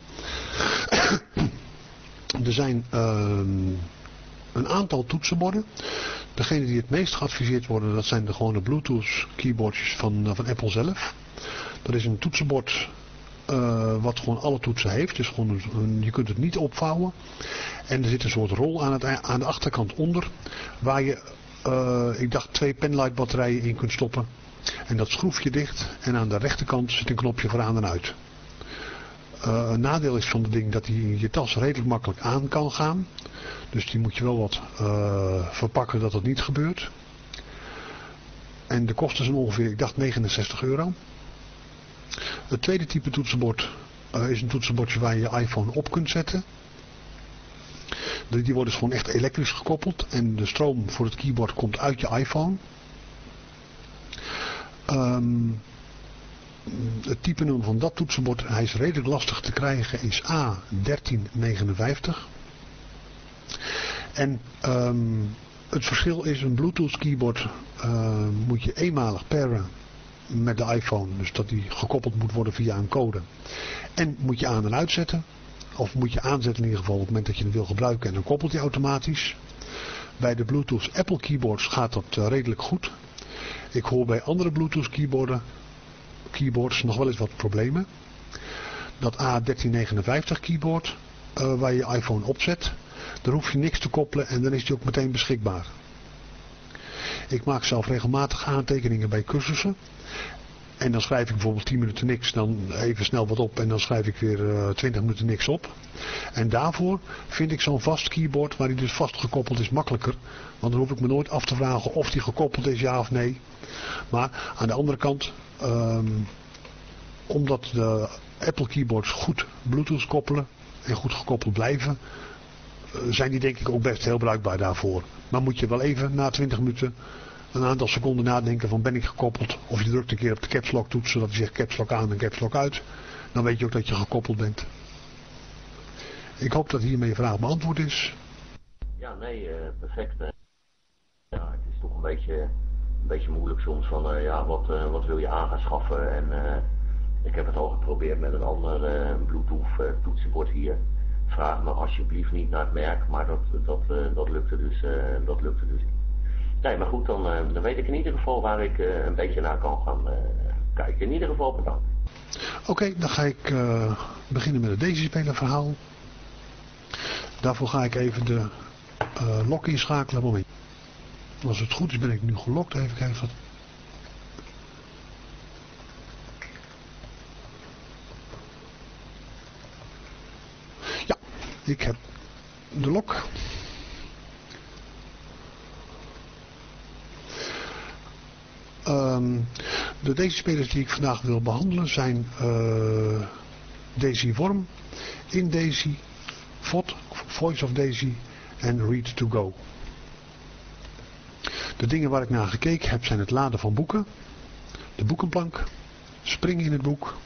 <coughs> er zijn ehm, een aantal toetsenborden. Degene die het meest geadviseerd worden, dat zijn de gewone Bluetooth keyboardjes van, uh, van Apple zelf. Dat is een toetsenbord wat gewoon alle toetsen heeft. Dus gewoon een, je kunt het niet opvouwen. En er zit een soort rol aan, het, aan de achterkant onder. Waar je, ik dacht, twee penlight batterijen in kunt stoppen. En dat schroef je dicht. En aan de rechterkant zit een knopje voor aan en uit. Uh, een nadeel is van het ding dat hij in je tas redelijk makkelijk aan kan gaan. Dus die moet je wel wat uh, verpakken dat dat niet gebeurt. En de kosten zijn ongeveer, ik dacht 69 euro. Het tweede type toetsenbord is een toetsenbordje waar je je iPhone op kunt zetten. Die worden dus gewoon echt elektrisch gekoppeld. En de stroom voor het keyboard komt uit je iPhone. Um, het type nummer van dat toetsenbord, hij is redelijk lastig te krijgen, is A1359. En um, het verschil is een Bluetooth keyboard uh, moet je eenmalig paren met de iPhone. Dus dat die gekoppeld moet worden via een code. En moet je aan en uitzetten. Of moet je aanzetten in ieder geval op het moment dat je hem wil gebruiken. En dan koppelt hij automatisch. Bij de Bluetooth Apple keyboards gaat dat uh, redelijk goed. Ik hoor bij andere Bluetooth keyboards nog wel eens wat problemen. Dat A1359 keyboard uh, waar je iPhone opzet, daar hoef je niks te koppelen en dan is die ook meteen beschikbaar. Ik maak zelf regelmatig aantekeningen bij cursussen. En dan schrijf ik bijvoorbeeld 10 minuten niks, dan even snel wat op en dan schrijf ik weer uh, 20 minuten niks op. En daarvoor vind ik zo'n vast keyboard waar die dus vastgekoppeld is makkelijker. Want dan hoef ik me nooit af te vragen of die gekoppeld is ja of nee. Maar aan de andere kant, um, omdat de Apple keyboards goed Bluetooth koppelen en goed gekoppeld blijven, uh, zijn die denk ik ook best heel bruikbaar daarvoor. Maar moet je wel even na 20 minuten een aantal seconden nadenken van ben ik gekoppeld. Of je drukt een keer op de caps lock toets zodat hij zegt caps lock aan en caps lock uit. Dan weet je ook dat je gekoppeld bent. Ik hoop dat hiermee je vraag beantwoord is. Ja, nee, uh, perfect. Ja, het is toch een beetje, een beetje moeilijk soms van uh, ja, wat, uh, wat wil je aan gaan schaffen. En ik heb het al geprobeerd met een ander Bluetooth toetsenbord hier. Vraag me alsjeblieft niet naar het merk, maar dat, dat, dat, lukte, dus, dat lukte dus. Nee, maar goed, dan, uh, dan weet ik in ieder geval waar ik uh, een beetje naar kan gaan uh, kijken. In ieder geval bedankt. Oké, dan ga ik beginnen met het Daisy-speler verhaal. Daarvoor ga ik even de lok inschakelen. Moment. Als het goed is ben ik nu gelokt. Even kijken wat... Ja, ik heb de lok. Um, de deze spelers die ik vandaag wil behandelen zijn uh, Daisy Worm, In Daisy, Voice of Daisy en Read to Go. De dingen waar ik naar gekeken heb zijn het laden van boeken, de boekenplank, springen in het boek,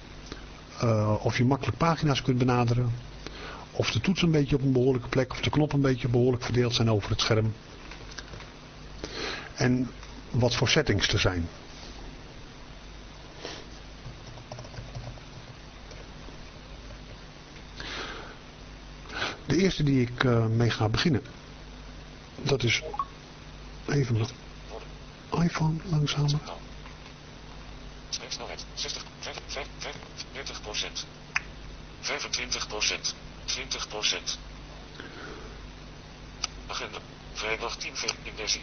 uh, of je makkelijk pagina's kunt benaderen, of de toets een beetje op een behoorlijke plek, of de knop een beetje behoorlijk verdeeld zijn over het scherm. En wat voor settings er zijn. De eerste die ik uh, mee ga beginnen, dat is even dat iPhone langzamer. Snelheid 60, 30 procent, 25 procent, 20 procent. Agenda, vrijdag 10 in Dessie.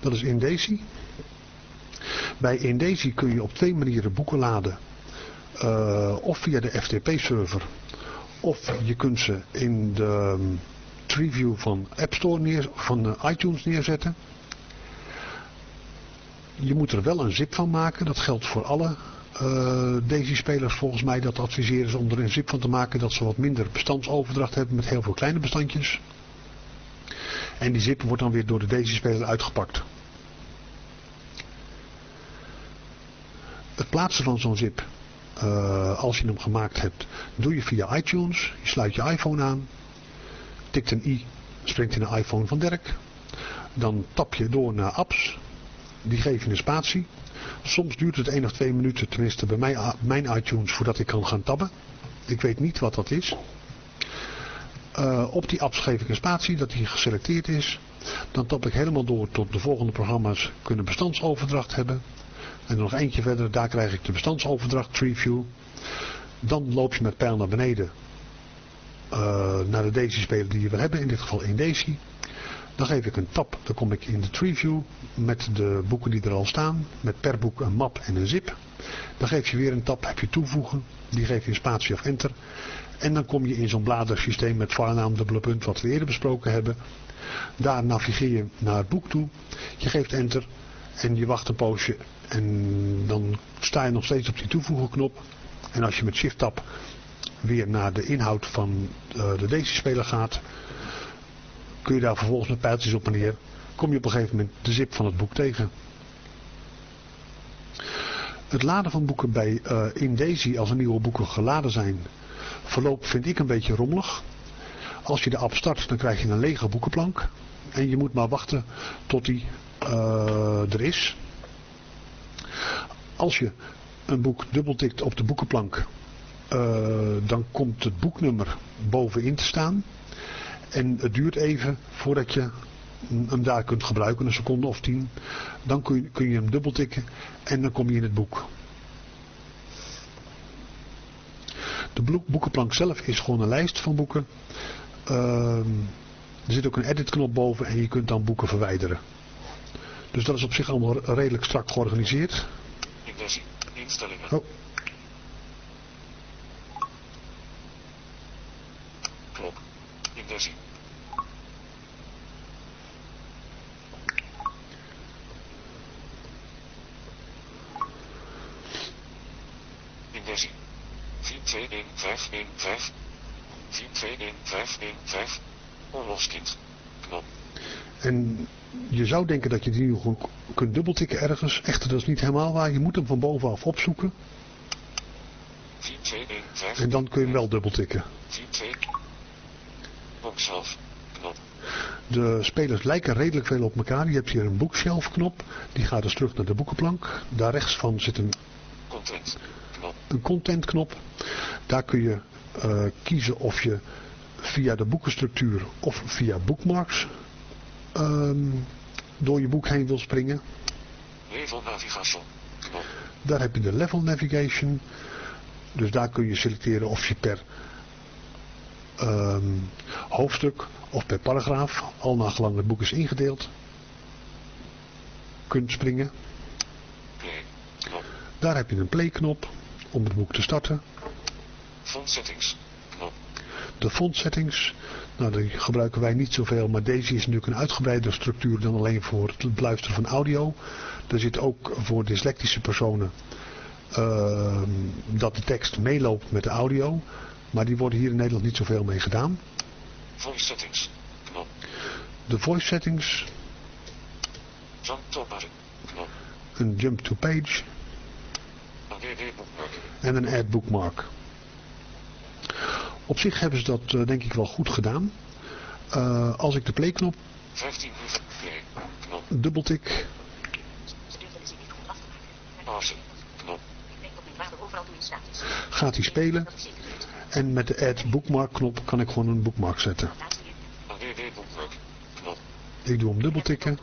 Dat is Indesi. Bij Indesi kun je op twee manieren boeken laden. Uh, of via de FTP-server. Of je kunt ze in de um, Treeview van App Store neer, van iTunes neerzetten. Je moet er wel een zip van maken. Dat geldt voor alle uh, Daisy-spelers volgens mij. Dat adviseren ze om er een zip van te maken. Dat ze wat minder bestandsoverdracht hebben met heel veel kleine bestandjes. En die zip wordt dan weer door de Daisy-speler uitgepakt. Het plaatsen van zo'n zip, uh, als je hem gemaakt hebt, doe je via iTunes. Je sluit je iPhone aan, tikt een i, springt in de iPhone van Dirk. Dan tap je door naar apps, die je een spatie. Soms duurt het 1 of 2 minuten, tenminste bij mij, mijn iTunes, voordat ik kan gaan tabben. Ik weet niet wat dat is. Uh, op die apps geef ik een spatie dat die geselecteerd is. Dan tap ik helemaal door tot de volgende programma's kunnen bestandsoverdracht hebben. En nog eentje verder, daar krijg ik de bestandsoverdracht, TreeView. Dan loop je met pijl naar beneden uh, naar de Daisy-speler die je wil hebben, in dit geval in Daisy. Dan geef ik een tab, dan kom ik in de TreeView met de boeken die er al staan, met per boek een map en een zip. Dan geef je weer een tab, heb je toevoegen, die geef je een spatie of enter. En dan kom je in zo'n bladersysteem met varnaam, dubbele punt, wat we eerder besproken hebben. Daar navigeer je naar het boek toe. Je geeft enter en je wacht een poosje. En dan sta je nog steeds op die toevoegen knop. En als je met shift tab weer naar de inhoud van uh, de Daisy-speler gaat, kun je daar vervolgens met pijltjes op en neer, kom je op een gegeven moment de zip van het boek tegen. Het laden van boeken bij uh, in Daisy als er nieuwe boeken geladen zijn, verloopt vind ik een beetje rommelig. Als je de app start, dan krijg je een lege boekenplank. En je moet maar wachten tot die uh, er is. Als je een boek dubbeltikt op de boekenplank, uh, dan komt het boeknummer bovenin te staan. En het duurt even voordat je hem daar kunt gebruiken, een seconde of tien. Dan kun kun je hem dubbeltikken en dan kom je in het boek. De boekenplank zelf is gewoon een lijst van boeken. Uh, er zit ook een edit knop boven en je kunt dan boeken verwijderen. Dus dat is op zich allemaal redelijk strak georganiseerd. Instellingen. Oh. Knop. Inversie. Inversie. 421515. 421515. Oorlogskind. Knop. En je zou denken dat je die nu gewoon kunt dubbeltikken ergens. Echter, dat is niet helemaal waar. Je moet hem van bovenaf opzoeken. 4, 2, 1, 5, en dan kun je hem wel dubbeltikken. 4, 2. Bookshelf. Knop. De spelers lijken redelijk veel op elkaar. Je hebt hier een bookshelf knop. Die gaat dus terug naar de boekenplank. Daar rechts van zit een content knop. Een content knop. Daar kun je uh, kiezen of je via de boekenstructuur of via bookmarks um, door je boek heen wil springen. Level navigation. Knop. Daar heb je de level navigation. Dus daar kun je selecteren of je per um, hoofdstuk of per paragraaf, al naar gelang het boek is ingedeeld, kunt springen. Play. Knop. Daar heb je een play knop om het boek te starten. Font settings. De font settings. Nou, die gebruiken wij niet zoveel, maar deze is natuurlijk een uitgebreide structuur dan alleen voor het beluisteren van audio. Er zit ook voor dyslectische personen uh, dat de tekst meeloopt met de audio. Maar die worden hier in Nederland niet zoveel mee gedaan. Voice settings. Knop. De voice settings. Jump to page. Knop. Een jump to page. Een bookmark. En een add bookmark. Op zich hebben ze dat uh, denk ik wel goed gedaan. Uh, als ik de play knop 15 play knop. dubbeltik. Gaat hij spelen. En met de add bookmark knop kan ik gewoon een bookmark zetten. Ik doe hem dubbeltikken.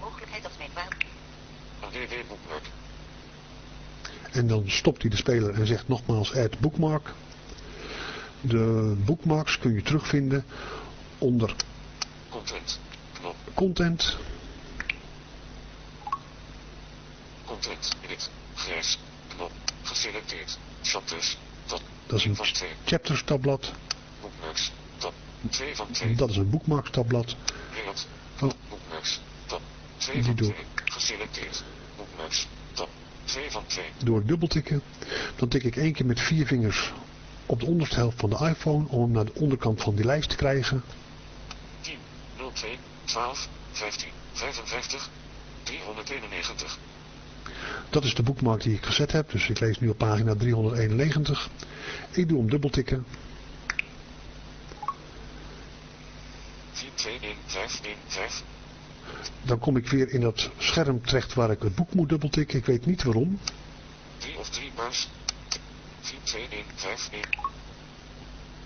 En dan stopt hij de speler en zegt nogmaals add bookmark. De bookmarks kun je terugvinden onder content. Knop. Content. content, edit, grijs, knop, geselecteerd, chapters, tab, Dat is een van 2, chapters tabblad. bookmarks, tab, 2 van 2, Dat is een bookmarks tabblad. layout, Oh. bookmarks, tab, 2 Die van doe 2, geselecteerd, bookmarks, tab, 2 van 2, Door ik dubbeltikken, dan tik ik één keer met vier vingers op de onderste helft van de iPhone om hem naar de onderkant van die lijst te krijgen. 10, 02, 12, 15, 55, 391, Dat is de boekmark die ik gezet heb, dus ik lees nu op pagina 391. Ik doe hem dubbeltikken 421515, Dan kom ik weer in dat scherm terecht waar ik het boek moet dubbeltikken. Ik weet niet waarom. 3 of 3 bars, 42151,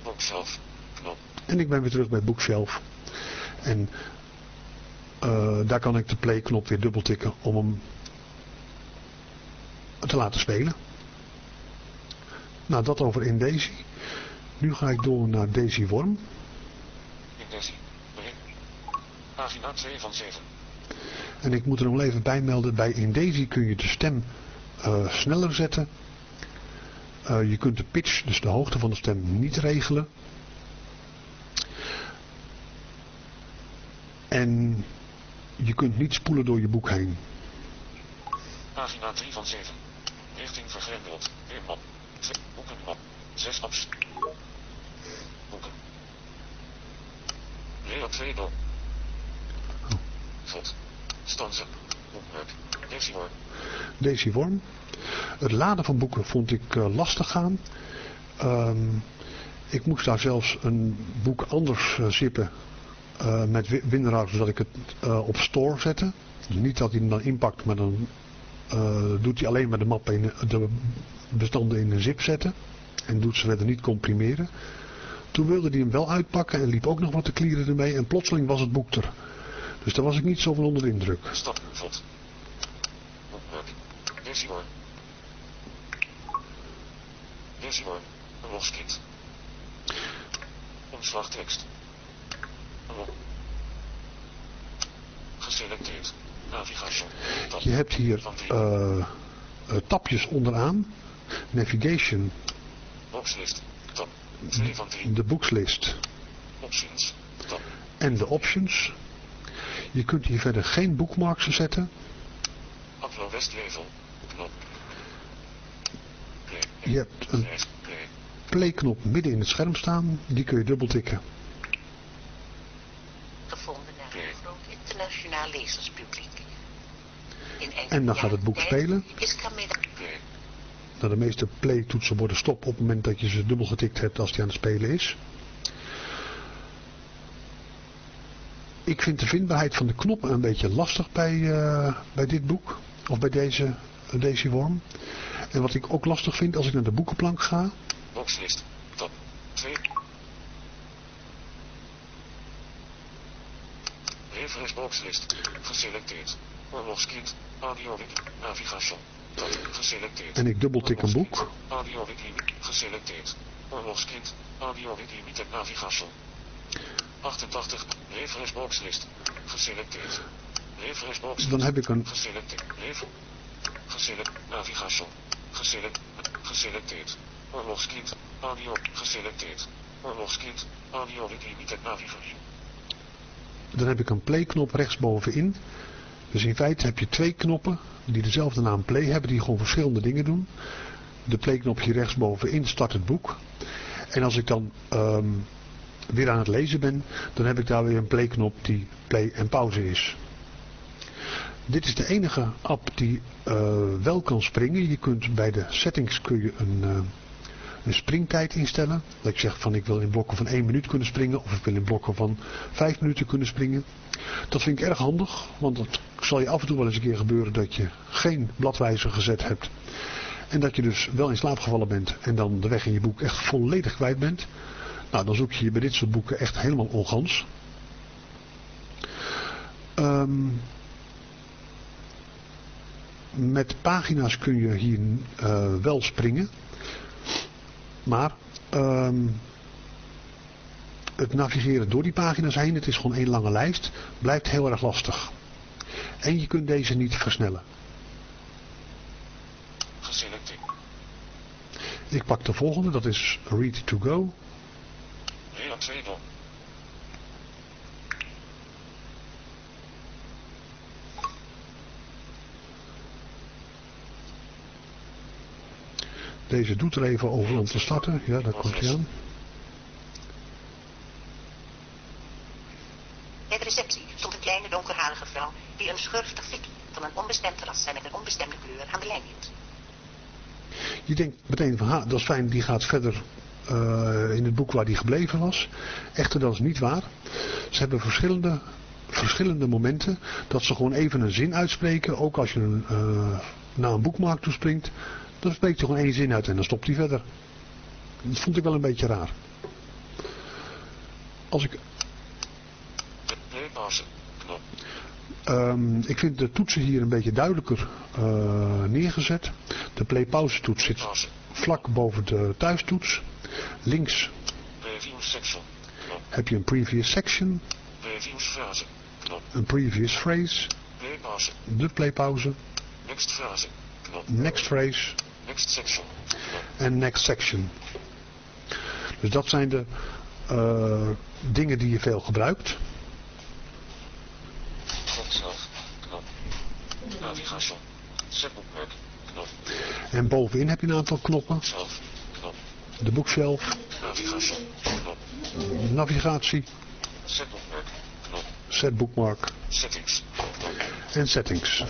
bookshelf, knop, En ik ben weer terug bij het boekshelf. En eh, daar kan ik de play knop weer dubbeltikken om hem te laten spelen. Nou, dat over in Daisy. Nu ga ik door naar Daisy Worm. Indexie, begin, pagina 2 van 7, En ik moet er nog even bij melden, bij Indesi kun je de stem eh, sneller zetten. Eh, je kunt de pitch, dus de hoogte van de stem, niet regelen. En je kunt niet spoelen door je boek heen. pagina 3 van 7, richting vergrendeld, weer map, 2, boeken map, 6 apps, boeken, layout 2 door, vod, stanzen, boekmerk, Desior, Daisy Worm. Het laden van boeken vond ik eh, lastig gaan. Ehm, ik moest daar zelfs een boek anders eh, zippen eh, met wi- WinRAR, zodat ik het op store zette. Dus niet dat hij hem dan inpakt, maar dan doet hij alleen maar de, map in, de bestanden in een zip zetten. En doet ze verder niet comprimeren. Toen wilde hij hem wel uitpakken en liep ook nog wat te klieren ermee. En plotseling was het boek er. Dus daar was ik niet zo van onder de indruk. boekmerk, Desior, een logskit, omslagtekst, geselecteerd, navigation, tab, Je hebt hier van 3, eh, tapjes onderaan. Navigation, boxlist, tab, 2 van 3, de boekslist. Options, tab, en de options. Je kunt hier verder geen bookmarks zetten. upload west level, Je hebt een playknop midden in het scherm staan. Die kun je dubbeltikken. gevonden naar een groot internationaal lezerspubliek. In En dan gaat het boek spelen. Nou, de meeste playtoetsen worden stop op het moment dat je ze dubbel getikt hebt als die aan het spelen is. Ik vind de vindbaarheid van de knoppen een beetje lastig bij, eh, bij dit boek. Of bij deze, deze worm. En wat ik ook lastig vind als ik naar de boekenplank ga. boxlist, tab, 2, reference boxlist, geselecteerd, oorlogskind, audio navigation, tab, geselecteerd. En ik dubbeltik een boek. Audio geselecteerd, oorlogskind, audio met navigation. 88, reference boxlist, geselecteerd. Reference boxlist, Dan heb ik een geselecteerd, geselect, navigation, geselect, geselecteerd. Oorlogskind, audio, geselecteerd. Oorlogskind, audio wiki met navigation. Dan heb ik een playknop rechtsbovenin. Dus in feite heb je twee knoppen die dezelfde naam play hebben, die gewoon verschillende dingen doen. De playknopje rechtsbovenin start het boek. En als ik dan ehm, weer aan het lezen ben, dan heb ik daar weer een playknop die play en pauze is. Dit is de enige app die eh, wel kan springen. Je kunt bij de settings kun je een, eh, een springtijd instellen. Dat ik zeg van ik wil in blokken van 1 minuut kunnen springen of ik wil in blokken van 5 minuten kunnen springen. Dat vind ik erg handig, want het zal je af en toe wel eens een keer gebeuren dat je geen bladwijzer gezet hebt. En dat je dus wel in slaap gevallen bent en dan de weg in je boek echt volledig kwijt bent. Nou, dan zoek je je bij dit soort boeken echt helemaal ongans. Ehm, met pagina's kun je hier eh, wel springen. Maar ehm, het navigeren door die pagina's heen, het is gewoon één lange lijst, blijft heel erg lastig. En je kunt deze niet versnellen. Geselecteerd. Ik pak de volgende, dat is Read to Go. Read Deze doet er even over om te starten. Ja, daar komt hij aan. Bij de receptie stond een kleine donkerharige vrouw die een schurftig fikkie van een onbestemd ras en met een onbestemde kleur aan de lijn hield. Je denkt meteen van, ha, dat is fijn, die gaat verder eh, in het boek waar die gebleven was. Echter, dat is niet waar. Ze hebben verschillende, verschillende momenten dat ze gewoon even een zin uitspreken. Ook als je een, eh, naar een boekmark toespringt, dan spreekt je gewoon één zin uit en dan stopt hij verder. Dat vond ik wel een beetje raar. Als ik Play pauze. Ehm, ik vind de toetsen hier een beetje duidelijker eh, neergezet. De play-pauze toets zit Pauze. vlak boven de thuistoets. Links heb je een previous section, een previous phrase, Play pauze. de frase. Knop. next phrase Next section. En next section. Dus dat zijn de eh, dingen die je veel gebruikt. Zelf. Knop. Knop. En bovenin heb je een aantal knoppen. Zelf. Knop. De bookshelf. Knop. navigatie. Knop. set bookmark Settings. Knop. en settings.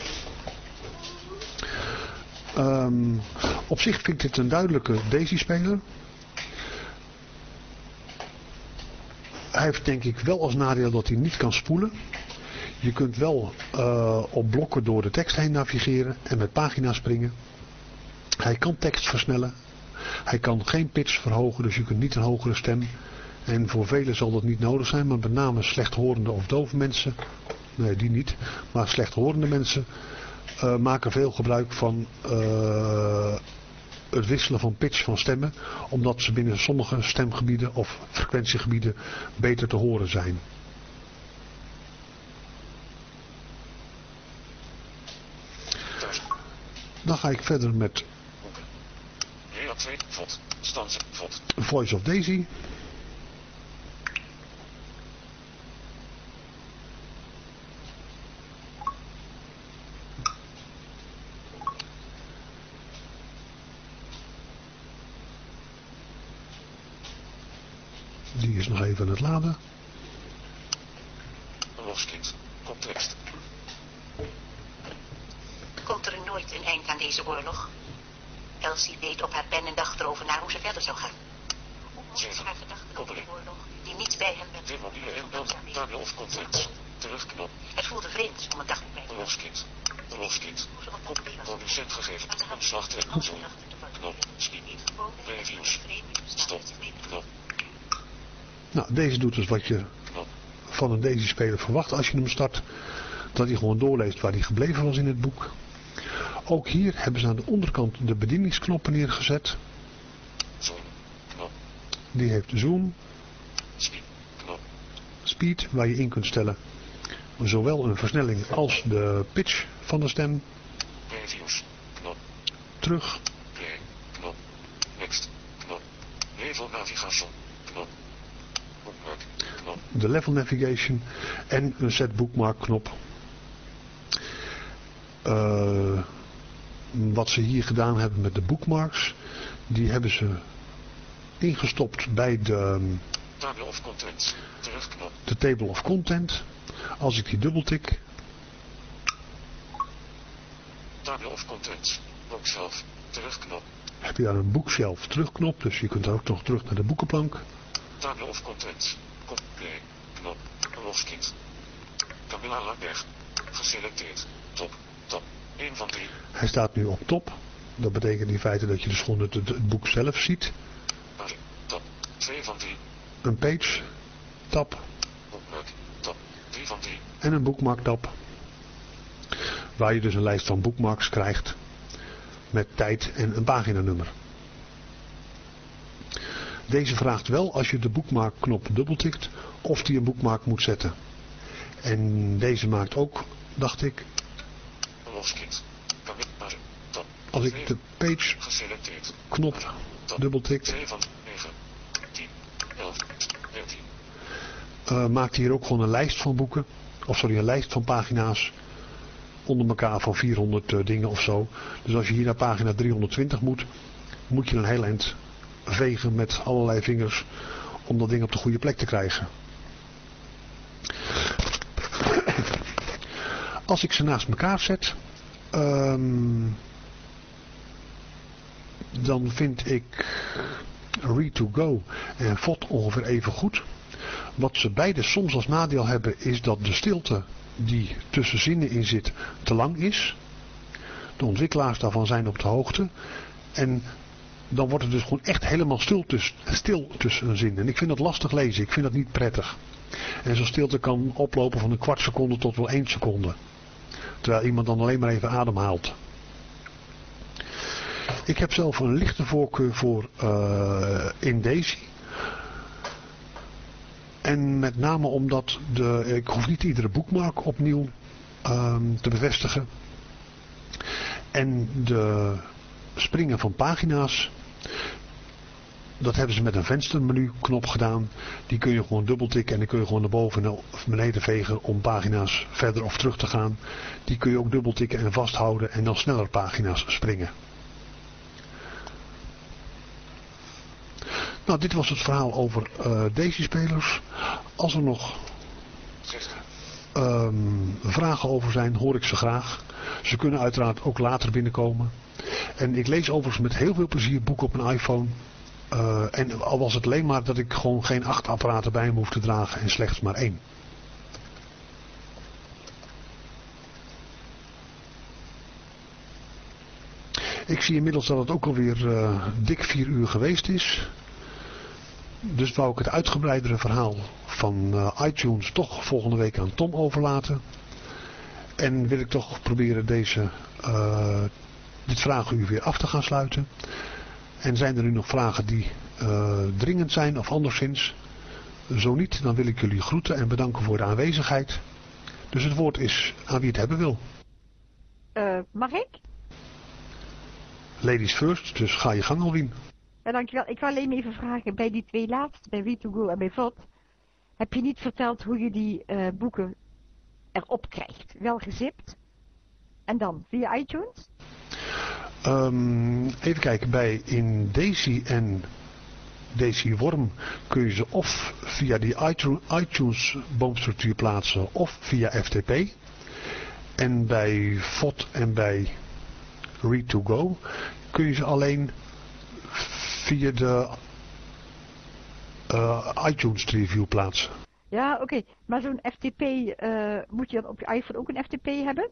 Ehm, op zich vind ik dit een duidelijke Daisy-speler. Hij heeft denk ik wel als nadeel dat hij niet kan spoelen. Je kunt wel eh, op blokken door de tekst heen navigeren en met pagina's springen. Hij kan tekst versnellen. Hij kan geen pitch verhogen, dus je kunt niet een hogere stem. En voor velen zal dat niet nodig zijn, maar met name slechthorende of dove mensen, nee die niet, maar slechthorende mensen eh, maken veel gebruik van eh, het wisselen van pitch van stemmen, omdat ze binnen sommige stemgebieden of frequentiegebieden beter te horen zijn. Dan ga ik verder met Boeken. Hela 2. Vod. Stanze. Vod. Voice of Daisy. Die is nog even aan het laden. Oorlogskind. Context. Komt er nooit een eind aan deze oorlog? Elsie deed op haar pen en dacht erover na hoe ze verder zou gaan. Zeven. Koppeling. die niets bij hem werd. Dit mobiele inbeeld. Tabel of context. Terugknop. Het voelde vreemd om een dagboek bij te kopie was. Producent gegeven. Al en. Knop. Speed. Niet Previews. Stop. Knop. Nou, deze doet dus wat je van een Daisy-speler verwacht als je hem start. Dat hij gewoon doorleest waar hij gebleven was in het boek. Ook hier hebben ze aan de onderkant de bedieningsknoppen neergezet. Die heeft zoom, Speed. Waar je in kunt stellen zowel een versnelling als de pitch van de stem. Terug. Next. Knop. Level navigation. Knop. Bookmark. Knop. De level navigation en een set bookmark knop. Eh, wat ze hier gedaan hebben met de bookmarks, die hebben ze ingestopt bij de, Table of contents. Terugknop. de table of content. Als ik die dubbeltik, Table of contents. Bookshelf. Terugknop. heb je daar een bookshelf terugknop, dus je kunt ook nog terug naar de boekenplank. Table of contents. Kop. Play. Knop. Oorlogskind. Camilla Laberg. Geselecteerd. Top. Top. 1 van 3. Hij staat nu op top. Dat betekent in feite dat je dus gewoon het, het, boek zelf ziet. Top. 2 van 3. Een page, tab Bookmark. Top. 3 van 3. en een bookmark tab. Waar je dus een lijst van bookmarks krijgt met tijd en een paginanummer. Deze vraagt wel als je de boekmarkknop dubbeltikt of die een boekmark moet zetten. En deze maakt ook, dacht ik, als ik de page knop dubbeltikt. 2 van 9, 10, 11, 13. Uh, maakt hier ook gewoon een lijst van boeken. Of sorry, een lijst van pagina's onder elkaar van 400 uh, dingen of zo. Dus als je hier naar pagina 320 moet, moet je een heel eind vegen met allerlei vingers om dat ding op de goede plek te krijgen. Als ik ze naast elkaar zet, um, dan vind ik Read2Go en FOT ongeveer even goed. Wat ze beide soms als nadeel hebben is dat de stilte die tussen zinnen in zit te lang is. De ontwikkelaars daarvan zijn op de hoogte. En dan wordt het dus gewoon echt helemaal stil tussen, stil tussen een zin. En ik vind dat lastig lezen. Ik vind dat niet prettig. En zo'n stilte kan oplopen van een kwart seconde tot wel één seconde. Terwijl iemand dan alleen maar even ademhaalt. Ik heb zelf een lichte voorkeur voor uh, in Daisy. En met name omdat de, ik hoef niet iedere boekmark opnieuw um, te bevestigen. En de springen van pagina's, dat hebben ze met een venstermenu knop gedaan. Die kun je gewoon dubbeltikken en dan kun je gewoon naar boven of beneden vegen om pagina's verder of terug te gaan. Die kun je ook dubbeltikken en vasthouden en dan sneller pagina's springen. Nou, dit was het verhaal over uh, deze spelers. Als er nog um, vragen over zijn, hoor ik ze graag. Ze kunnen uiteraard ook later binnenkomen. En ik lees overigens met heel veel plezier boeken op een iPhone. Uh, en al was het alleen maar dat ik gewoon geen acht apparaten bij me hoef te dragen en slechts maar één. Ik zie inmiddels dat het ook alweer uh, dik vier uur geweest is. Dus wou ik het uitgebreidere verhaal van uh, iTunes toch volgende week aan Tom overlaten. En wil ik toch proberen deze, uh, dit vragenuur weer af te gaan sluiten. En zijn er nu nog vragen die uh, dringend zijn of anderszins? Zo niet, dan wil ik jullie groeten en bedanken voor de aanwezigheid. Dus het woord is aan wie het hebben wil. Uh, mag ik? Ladies first, dus ga je gang Alwien. Ja, dankjewel. Ik wil alleen even vragen, bij die twee laatste, bij Read2Go en bij VOD, heb je niet verteld hoe je die uh, boeken erop krijgt? Wel gezipt? En dan, via iTunes? Um, even kijken, bij in Daisy en Daisy Worm kun je ze of via die iTunes boomstructuur plaatsen of via FTP. En bij VOD en bij Read2Go kun je ze alleen via de uh, iTunes review plaatsen. Ja, oké. Maar zo'n FTP, uh, moet je dan op je iPhone ook een FTP hebben?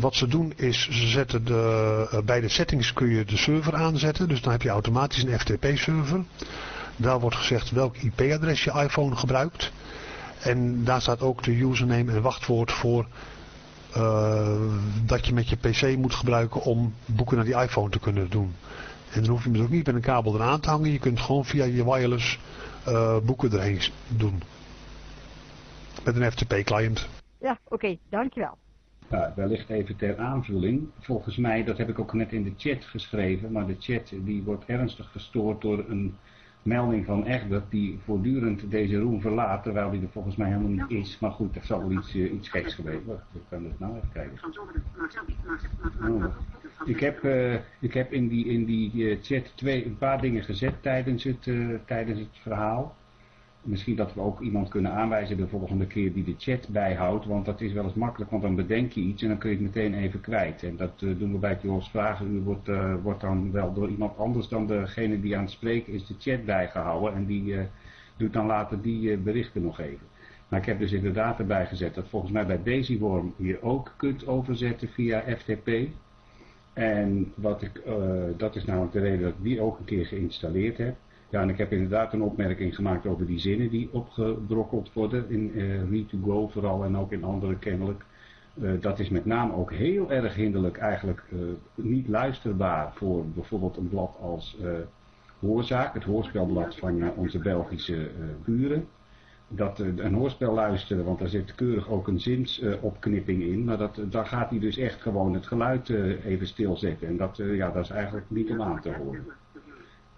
Wat ze doen is, ze zetten de, uh, bij de settings kun je de server aanzetten. Dus dan heb je automatisch een FTP server. Daar wordt gezegd welk IP-adres je iPhone gebruikt. En daar staat ook de username en wachtwoord voor uh, dat je met je PC moet gebruiken om boeken naar die iPhone te kunnen doen. En dan hoef je hem dus ook niet met een kabel eraan te hangen. Je kunt gewoon via je wireless uh, boeken erheen doen. Met een FTP-client. Ja, oké. Dankjewel. Nou, wellicht even ter aanvulling. Volgens mij, dat heb ik ook net in de chat geschreven, maar de chat die wordt ernstig gestoord door een melding van Egbert die voortdurend deze room verlaat, terwijl die er volgens mij helemaal niet is. Maar goed, er zal wel iets, uh, iets geks geweest worden. Ik kan het nou even kijken. Oh. Ik heb, uh, ik heb in die, in die uh, chat twee, een paar dingen gezet tijdens het, uh, tijdens het verhaal. Misschien dat we ook iemand kunnen aanwijzen de volgende keer die de chat bijhoudt. Want dat is wel eens makkelijk, want dan bedenk je iets en dan kun je het meteen even kwijt. En dat doen we bij het Jos Vragenuur, wordt, wordt dan wel door iemand anders dan degene die aan het spreken is de chat bijgehouden. En die doet dan later die berichten nog even. Maar ik heb dus inderdaad erbij gezet dat volgens mij bij Daisy Worm je ook kunt overzetten via FTP. En wat ik, uh, dat is namelijk de reden dat ik die ook een keer geïnstalleerd heb. Ja, en ik heb inderdaad een opmerking gemaakt over die zinnen die opgebrokkeld worden in uh, Read2Go vooral en ook in andere kennelijk. Uh, dat is met name ook heel erg hinderlijk eigenlijk niet luisterbaar voor bijvoorbeeld een blad als Hoorzaak, het hoorspelblad van onze Belgische buren. dat een hoorspel luisteren, want daar zit keurig ook een zinsopknipping in. Maar dat, daar gaat hij dus echt gewoon het geluid even stilzetten. En dat, ja, dat is eigenlijk niet om aan te horen.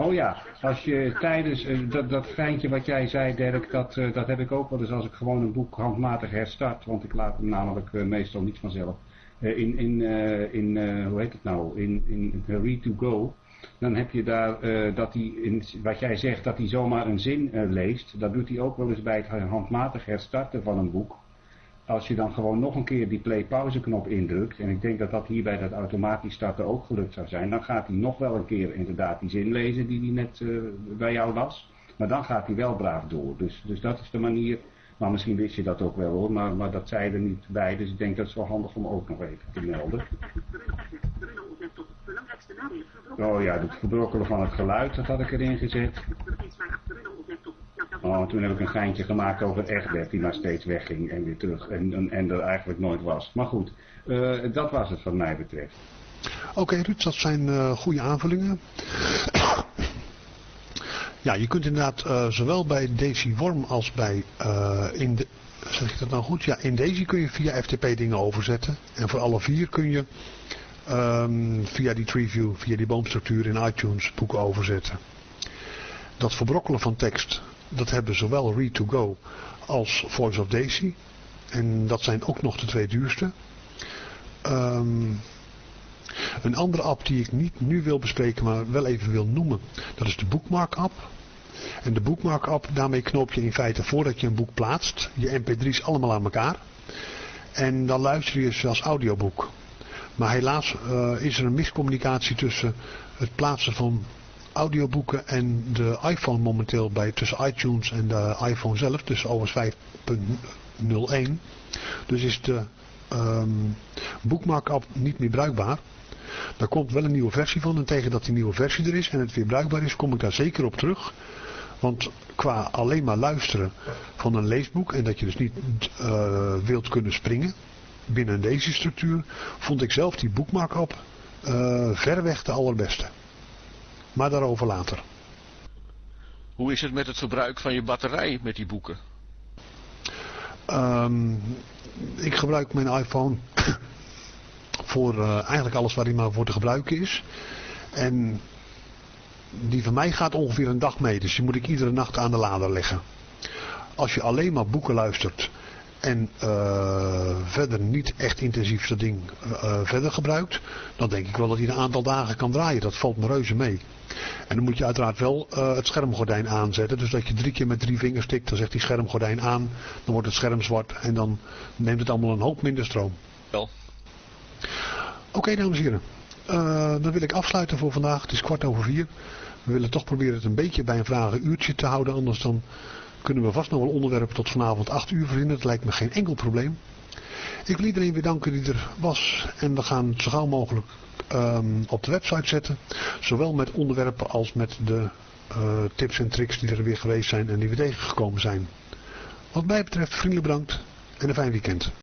Oh ja, als je tijdens uh, dat, dat geintje wat jij zei Dirk, dat, uh, dat heb ik ook wel eens als ik gewoon een boek handmatig herstart, want ik laat hem namelijk uh, meestal niet vanzelf. in, in, in hoe heet het nou, in, in Read to Go, dan heb je daar dat hij, in, wat jij zegt, dat hij zomaar een zin leest. Dat doet hij ook wel eens bij het handmatig herstarten van een boek als je dan gewoon nog een keer die play-pauze knop indrukt, en ik denk dat dat hier bij dat automatisch starten ook gelukt zou zijn, dan gaat hij nog wel een keer inderdaad die zin lezen die hij net uh, bij jou las. Maar dan gaat hij wel braaf door. Dus, dus dat is de manier. Maar misschien wist je dat ook wel hoor, maar, maar dat zei er niet bij. Dus ik denk dat het wel handig om ook nog even te melden. <laughs> Oh ja, het verbrokkelen van het geluid, dat had ik erin gezet. Oh, toen heb ik een geintje gemaakt over Egbert, die maar steeds wegging en weer terug. En, en, er eigenlijk nooit was. Maar goed, uh, dat was het wat mij betreft. Oké okay, Ruud, dat zijn uh, goede aanvullingen. <coughs> ja, je kunt inderdaad uh, zowel bij Daisy Worm als bij in de, zeg ik dat nou goed? Ja, in Daisy kun je via FTP dingen overzetten. En voor alle vier kun je um, via die treeview, via die boomstructuur in iTunes boeken overzetten. Dat verbrokkelen van tekst dat hebben zowel Read2Go als Voice of Daisy. En dat zijn ook nog de twee duurste. Um, een andere app die ik niet nu wil bespreken, maar wel even wil noemen, dat is de Bookmark app. En de Bookmark app, daarmee knoop je in feite voordat je een boek plaatst, je mp3's allemaal aan elkaar. En dan luister je ze als audioboek. Maar helaas uh, is er een miscommunicatie tussen het plaatsen van audioboeken en de iPhone momenteel bij tussen iTunes en de iPhone zelf, dus OS 5.01. Dus is de um, bookmark app niet meer bruikbaar. Daar komt wel een nieuwe versie van en tegen dat die nieuwe versie er is en het weer bruikbaar is, kom ik daar zeker op terug. Want qua alleen maar luisteren van een leesboek en dat je dus niet uh, wilt kunnen springen binnen deze structuur, vond ik zelf die bookmark app uh, verreweg de allerbeste. Maar daarover later. Hoe is het met het verbruik van je batterij met die boeken? Um, ik gebruik mijn iPhone <coughs> voor uh, eigenlijk alles waar hij maar voor te gebruiken is. En die van mij gaat ongeveer een dag mee. Dus die moet ik iedere nacht aan de lader leggen. Als je alleen maar boeken luistert en uh, verder niet echt intensief dat ding uh, verder gebruikt, dan denk ik wel dat hij een aantal dagen kan draaien. Dat valt me reuze mee. En dan moet je uiteraard wel uh, het schermgordijn aanzetten. Dus dat je drie keer met drie vingers tikt, dan zegt die schermgordijn aan, dan wordt het scherm zwart en dan neemt het allemaal een hoop minder stroom. Wel. Oké okay, dames en heren, dan wil ik afsluiten voor vandaag. Het is kwart over vier. We willen toch proberen het een beetje bij een vragenuurtje te houden, anders dan kunnen we vast nog wel onderwerpen tot vanavond 8 uur verzinnen. Dat lijkt me geen enkel probleem. Ik wil iedereen weer danken die er was. En we gaan het zo gauw mogelijk um, op de website zetten. Zowel met onderwerpen als met de uh, tips en tricks die er weer geweest zijn en die we tegengekomen zijn. Wat mij betreft vriendelijk bedankt en een fijn weekend.